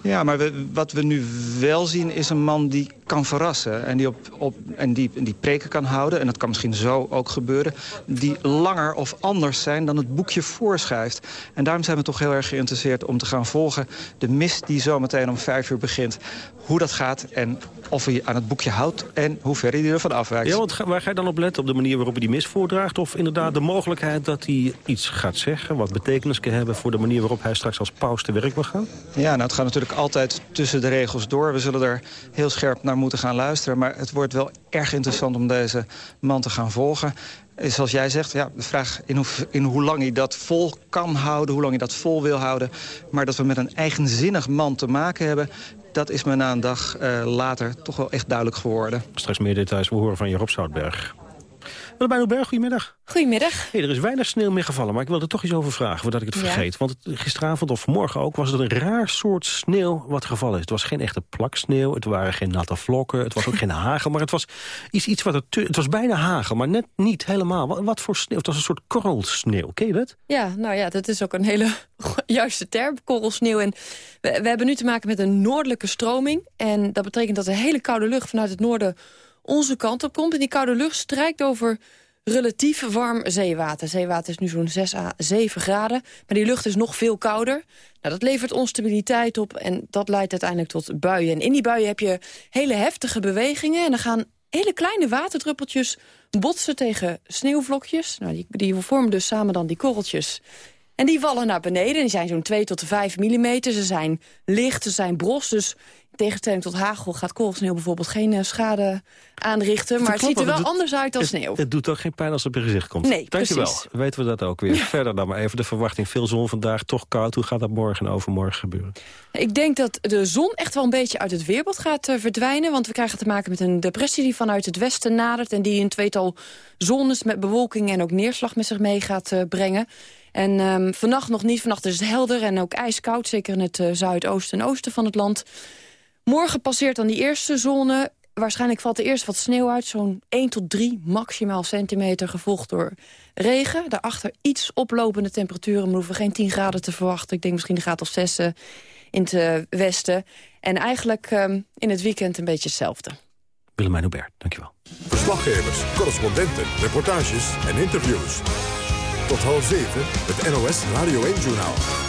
Ja, maar we, wat we nu wel zien is een man die kan verrassen. En die, op, op, en die, die preken kan houden. En dat kan misschien zo ook gebeuren. Die langer of anders zijn dan het boekje voorschrijft. En daarom zijn we toch heel erg geïnteresseerd om te gaan volgen... de mis die zometeen om vijf uur begint. Hoe dat gaat en of hij aan het boekje houdt en hoe ver hij ervan afwijkt. Ja, want waar ga je dan op letten? Op de manier waarop hij die mis voordraagt? Of inderdaad de mogelijkheid dat hij iets gaat zeggen... wat betekenis kan hebben voor de manier waarop hij straks als paus te werk mag gaan? Ja, nou, het gaat natuurlijk altijd tussen de regels door. We zullen er heel scherp naar moeten gaan luisteren. Maar het wordt wel erg interessant om deze man te gaan volgen. Zoals jij zegt, ja, de vraag in, hoe, in hoe lang hij dat vol kan houden... hoe lang hij dat vol wil houden. Maar dat we met een eigenzinnig man te maken hebben dat is me na een dag uh, later toch wel echt duidelijk geworden. Straks meer details, we horen van Jerob Zoutberg. Willemijn Hubert, goedemiddag. Goedemiddag. Hey, er is weinig sneeuw meer gevallen, maar ik wilde er toch iets over vragen... voordat ik het vergeet. Want het, gisteravond of vanmorgen ook was het een raar soort sneeuw wat gevallen is. Het was geen echte plaksneeuw, het waren geen natte vlokken... het was ook geen hagel, maar het was iets, iets wat... Het, het was bijna hagel, maar net niet helemaal. Wat, wat, voor sneeuw? Het was een soort korrelsneeuw, ken je dat? Ja, nou ja, dat is ook een hele juiste term, korrelsneeuw. En we, we hebben nu te maken met een noordelijke stroming. En dat betekent dat de hele koude lucht vanuit het noorden onze kant op komt. En die koude lucht strijkt over relatief warm zeewater. Zeewater is nu zo'n 6 à 7 graden, maar die lucht is nog veel kouder. Nou, dat levert onstabiliteit op en dat leidt uiteindelijk tot buien. En in die buien heb je hele heftige bewegingen... en dan gaan hele kleine waterdruppeltjes botsen tegen sneeuwvlokjes. Nou, die, die vormen dus samen dan die korreltjes... En die vallen naar beneden. Die zijn zo'n 2 tot 5 millimeter. Ze zijn licht, ze zijn bros. Dus tegenstelling tot hagel gaat korrelsneeuw bijvoorbeeld geen uh, schade aanrichten. Maar het, ziet er wel anders uit dan sneeuw. Het doet ook geen pijn als het op je gezicht komt. Nee, Dankjewel. precies. Weten we dat ook weer. Verder dan maar even de verwachting. Veel zon vandaag, toch koud. Hoe gaat dat morgen en overmorgen gebeuren? Ik denk dat de zon echt wel een beetje uit het weerbeeld gaat uh, verdwijnen. Want we krijgen te maken met een depressie die vanuit het westen nadert... en die een tweetal zones met bewolking en ook neerslag met zich mee gaat uh, brengen. En um, vannacht nog niet. Vannacht is het helder en ook ijskoud. Zeker in het uh, zuidoosten en oosten van het land. Morgen passeert dan die eerste zone. Waarschijnlijk valt er eerst wat sneeuw uit. Zo'n 1 tot 3 maximaal centimeter gevolgd door regen. Daarachter iets oplopende temperaturen. We hoeven geen 10 graden te verwachten. Ik denk misschien een graad of 6 uh, in het uh, westen. En eigenlijk um, in het weekend een beetje hetzelfde. Willemijn Hubert, dankjewel. Verslaggevers, correspondenten, reportages en interviews. Tot half zeven, het NOS Radio 1-journaal.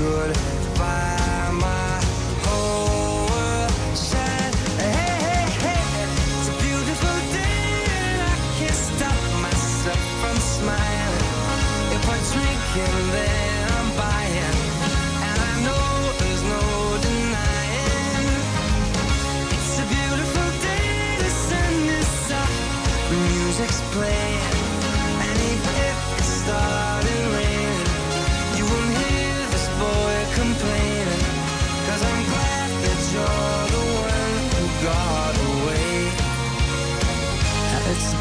good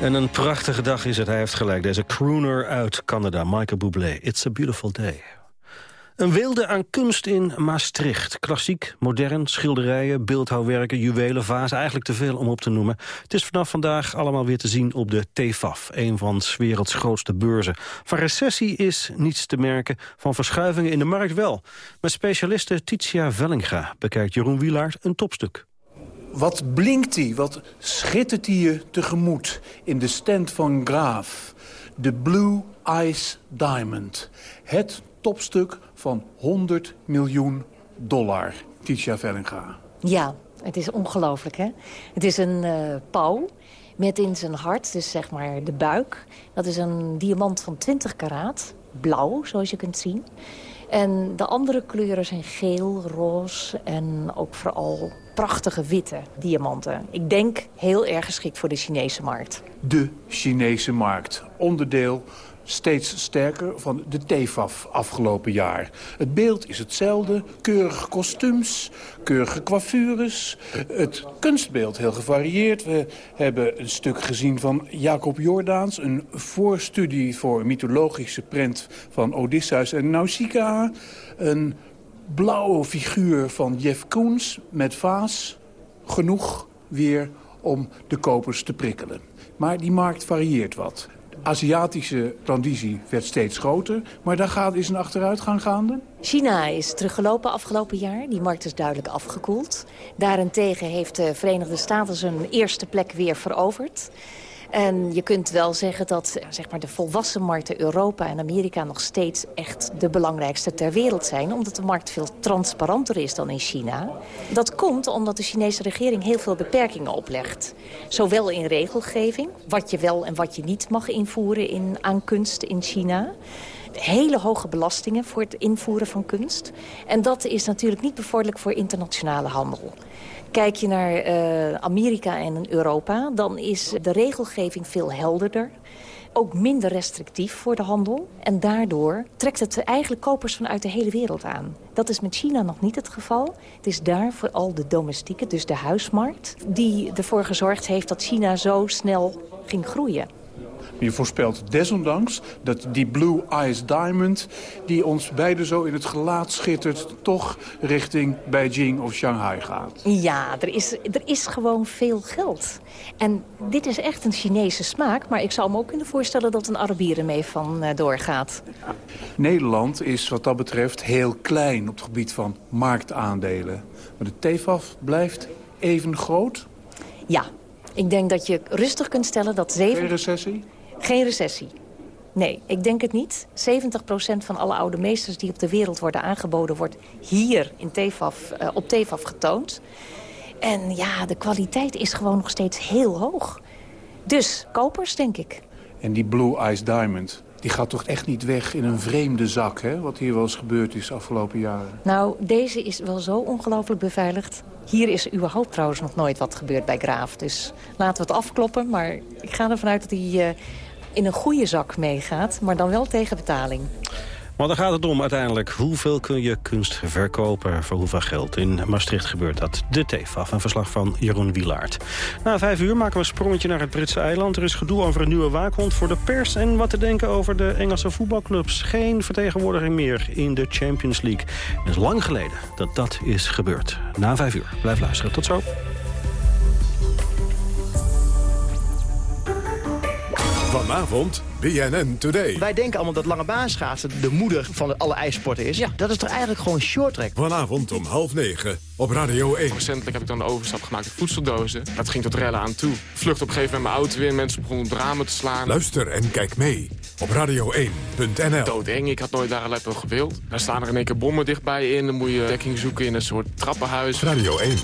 En een prachtige dag is het, hij heeft gelijk. Deze crooner uit Canada, Michael Bublé. It's a beautiful day. Een wilde aan kunst in Maastricht. Klassiek, modern, schilderijen, beeldhouwwerken, juwelen, vazen. Eigenlijk te veel om op te noemen. Het is vanaf vandaag allemaal weer te zien op de TFAF. Een van 's werelds grootste beurzen. Van recessie is niets te merken, van verschuivingen in de markt wel. Met specialiste Titia Vellinga bekijkt Jeroen Wielaert een topstuk. Wat blinkt die, wat schittert die je tegemoet in de stand van Graaf. De Blue Ice Diamond. Het topstuk van 100 miljoen dollar. Titia Vellinga. Ja, het is ongelooflijk, hè? Het is een uh, pauw met in zijn hart, dus zeg maar de buik. Dat is een diamant van 20 karaat, blauw, zoals je kunt zien. En de andere kleuren zijn geel, roze en ook vooral prachtige witte diamanten. Ik denk heel erg geschikt voor de Chinese markt. De Chinese markt. Onderdeel steeds sterker van de TEFAF afgelopen jaar. Het beeld is hetzelfde, keurige kostuums, keurige coiffures. Het kunstbeeld heel gevarieerd. We hebben een stuk gezien van Jacob Jordaans... een voorstudie voor mythologische prent van Odysseus en Nausicaa... een blauwe figuur van Jeff Koens met vaas. Genoeg weer om de kopers te prikkelen. Maar die markt varieert wat. Aziatische transitie werd steeds groter, maar daar gaat, is een achteruitgang gaande? China is teruggelopen afgelopen jaar. Die markt is duidelijk afgekoeld. Daarentegen heeft de Verenigde Staten zijn eerste plek weer veroverd. En je kunt wel zeggen dat zeg maar, de volwassen markten Europa en Amerika nog steeds echt de belangrijkste ter wereld zijn. Omdat de markt veel transparanter is dan in China. Dat komt omdat de Chinese regering heel veel beperkingen oplegt. Zowel in regelgeving, wat je wel en wat je niet mag invoeren in, aan kunst in China hele hoge belastingen voor het invoeren van kunst. En dat is natuurlijk niet bevorderlijk voor internationale handel. Kijk je naar uh, Amerika en Europa, dan is de regelgeving veel helderder. Ook minder restrictief voor de handel. En daardoor trekt het eigenlijk kopers vanuit de hele wereld aan. Dat is met China nog niet het geval. Het is daar vooral de domestieke, dus de huismarkt... die ervoor gezorgd heeft dat China zo snel ging groeien. Je voorspelt desondanks dat die Blue Ice Diamond... die ons beiden zo in het gelaat schittert... toch richting Beijing of Shanghai gaat. Ja, er is, er is gewoon veel geld. En dit is echt een Chinese smaak... maar ik zou me ook kunnen voorstellen dat een Arabier ermee van uh, doorgaat. Nederland is wat dat betreft heel klein op het gebied van marktaandelen. Maar de TEFAF blijft even groot? Ja, ik denk dat je rustig kunt stellen dat... Zeven... Geen recessie? Geen recessie. Nee, ik denk het niet. 70% van alle oude meesters die op de wereld worden aangeboden... wordt hier in uh, op TEFAF getoond. En ja, de kwaliteit is gewoon nog steeds heel hoog. Dus kopers, denk ik. En die Blue Ice Diamond, die gaat toch echt niet weg in een vreemde zak, hè? Wat hier wel eens gebeurd is de afgelopen jaren. Nou, deze is wel zo ongelooflijk beveiligd. Hier is überhaupt trouwens nog nooit wat gebeurd bij Graaf. Dus laten we het afkloppen. Maar ik ga ervan uit dat hij uh, in een goede zak meegaat. Maar dan wel tegen betaling. Maar dan gaat het om uiteindelijk. Hoeveel kun je kunst verkopen? Voor hoeveel geld? In Maastricht gebeurt dat. De TEFAF, een verslag van Jeroen Wielaert. Na vijf uur maken we een sprongetje naar het Britse eiland. Er is gedoe over een nieuwe waakhond voor de pers... en wat te denken over de Engelse voetbalclubs. Geen vertegenwoordiging meer in de Champions League. Het is lang geleden dat dat is gebeurd. Na vijf uur. Blijf luisteren. Tot zo. Vanavond BNN Today. Wij denken allemaal dat lange baanschaatsen de moeder van alle ijssporten is. Ja. Dat is toch eigenlijk gewoon shorttrack. Vanavond om half negen op Radio 1. Recentelijk heb ik dan de overstap gemaakt in voedseldozen. Dat ging tot rellen aan toe. Vlucht op een gegeven moment mijn auto weer. Mensen begonnen op ramen te slaan. Luister en kijk mee op radio1.nl. Doodeng, ik had nooit daar lekker gewild. Daar staan er in één keer bommen dichtbij in. Dan moet je dekking zoeken in een soort trappenhuis. Radio 1.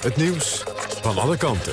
Het nieuws van alle kanten.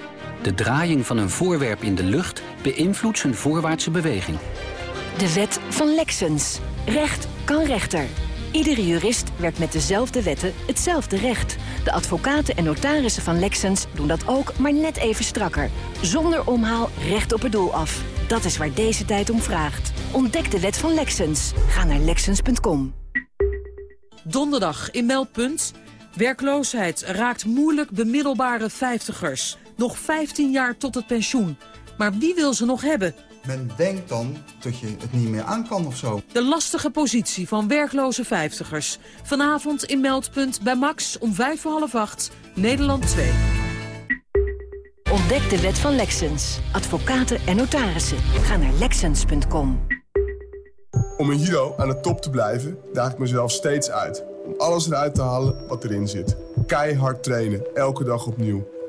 De draaiing van een voorwerp in de lucht beïnvloedt zijn voorwaartse beweging. De wet van Lexens. Recht kan rechter. Iedere jurist werkt met dezelfde wetten hetzelfde recht. De advocaten en notarissen van Lexens doen dat ook, maar net even strakker. Zonder omhaal recht op het doel af. Dat is waar deze tijd om vraagt. Ontdek de wet van Lexens. Ga naar Lexens.com. Donderdag in Meldpunt. Werkloosheid raakt moeilijk bemiddelbare vijftigers. Nog 15 jaar tot het pensioen. Maar wie wil ze nog hebben? Men denkt dan dat je het niet meer aan kan of zo. De lastige positie van werkloze vijftigers. Vanavond in Meldpunt bij Max om vijf voor half acht. Nederland 2. Ontdek de wet van Lexens. Advocaten en notarissen. Ga naar Lexens.com. Om een judo aan de top te blijven, daag ik mezelf steeds uit. Om alles eruit te halen wat erin zit. Keihard trainen, elke dag opnieuw.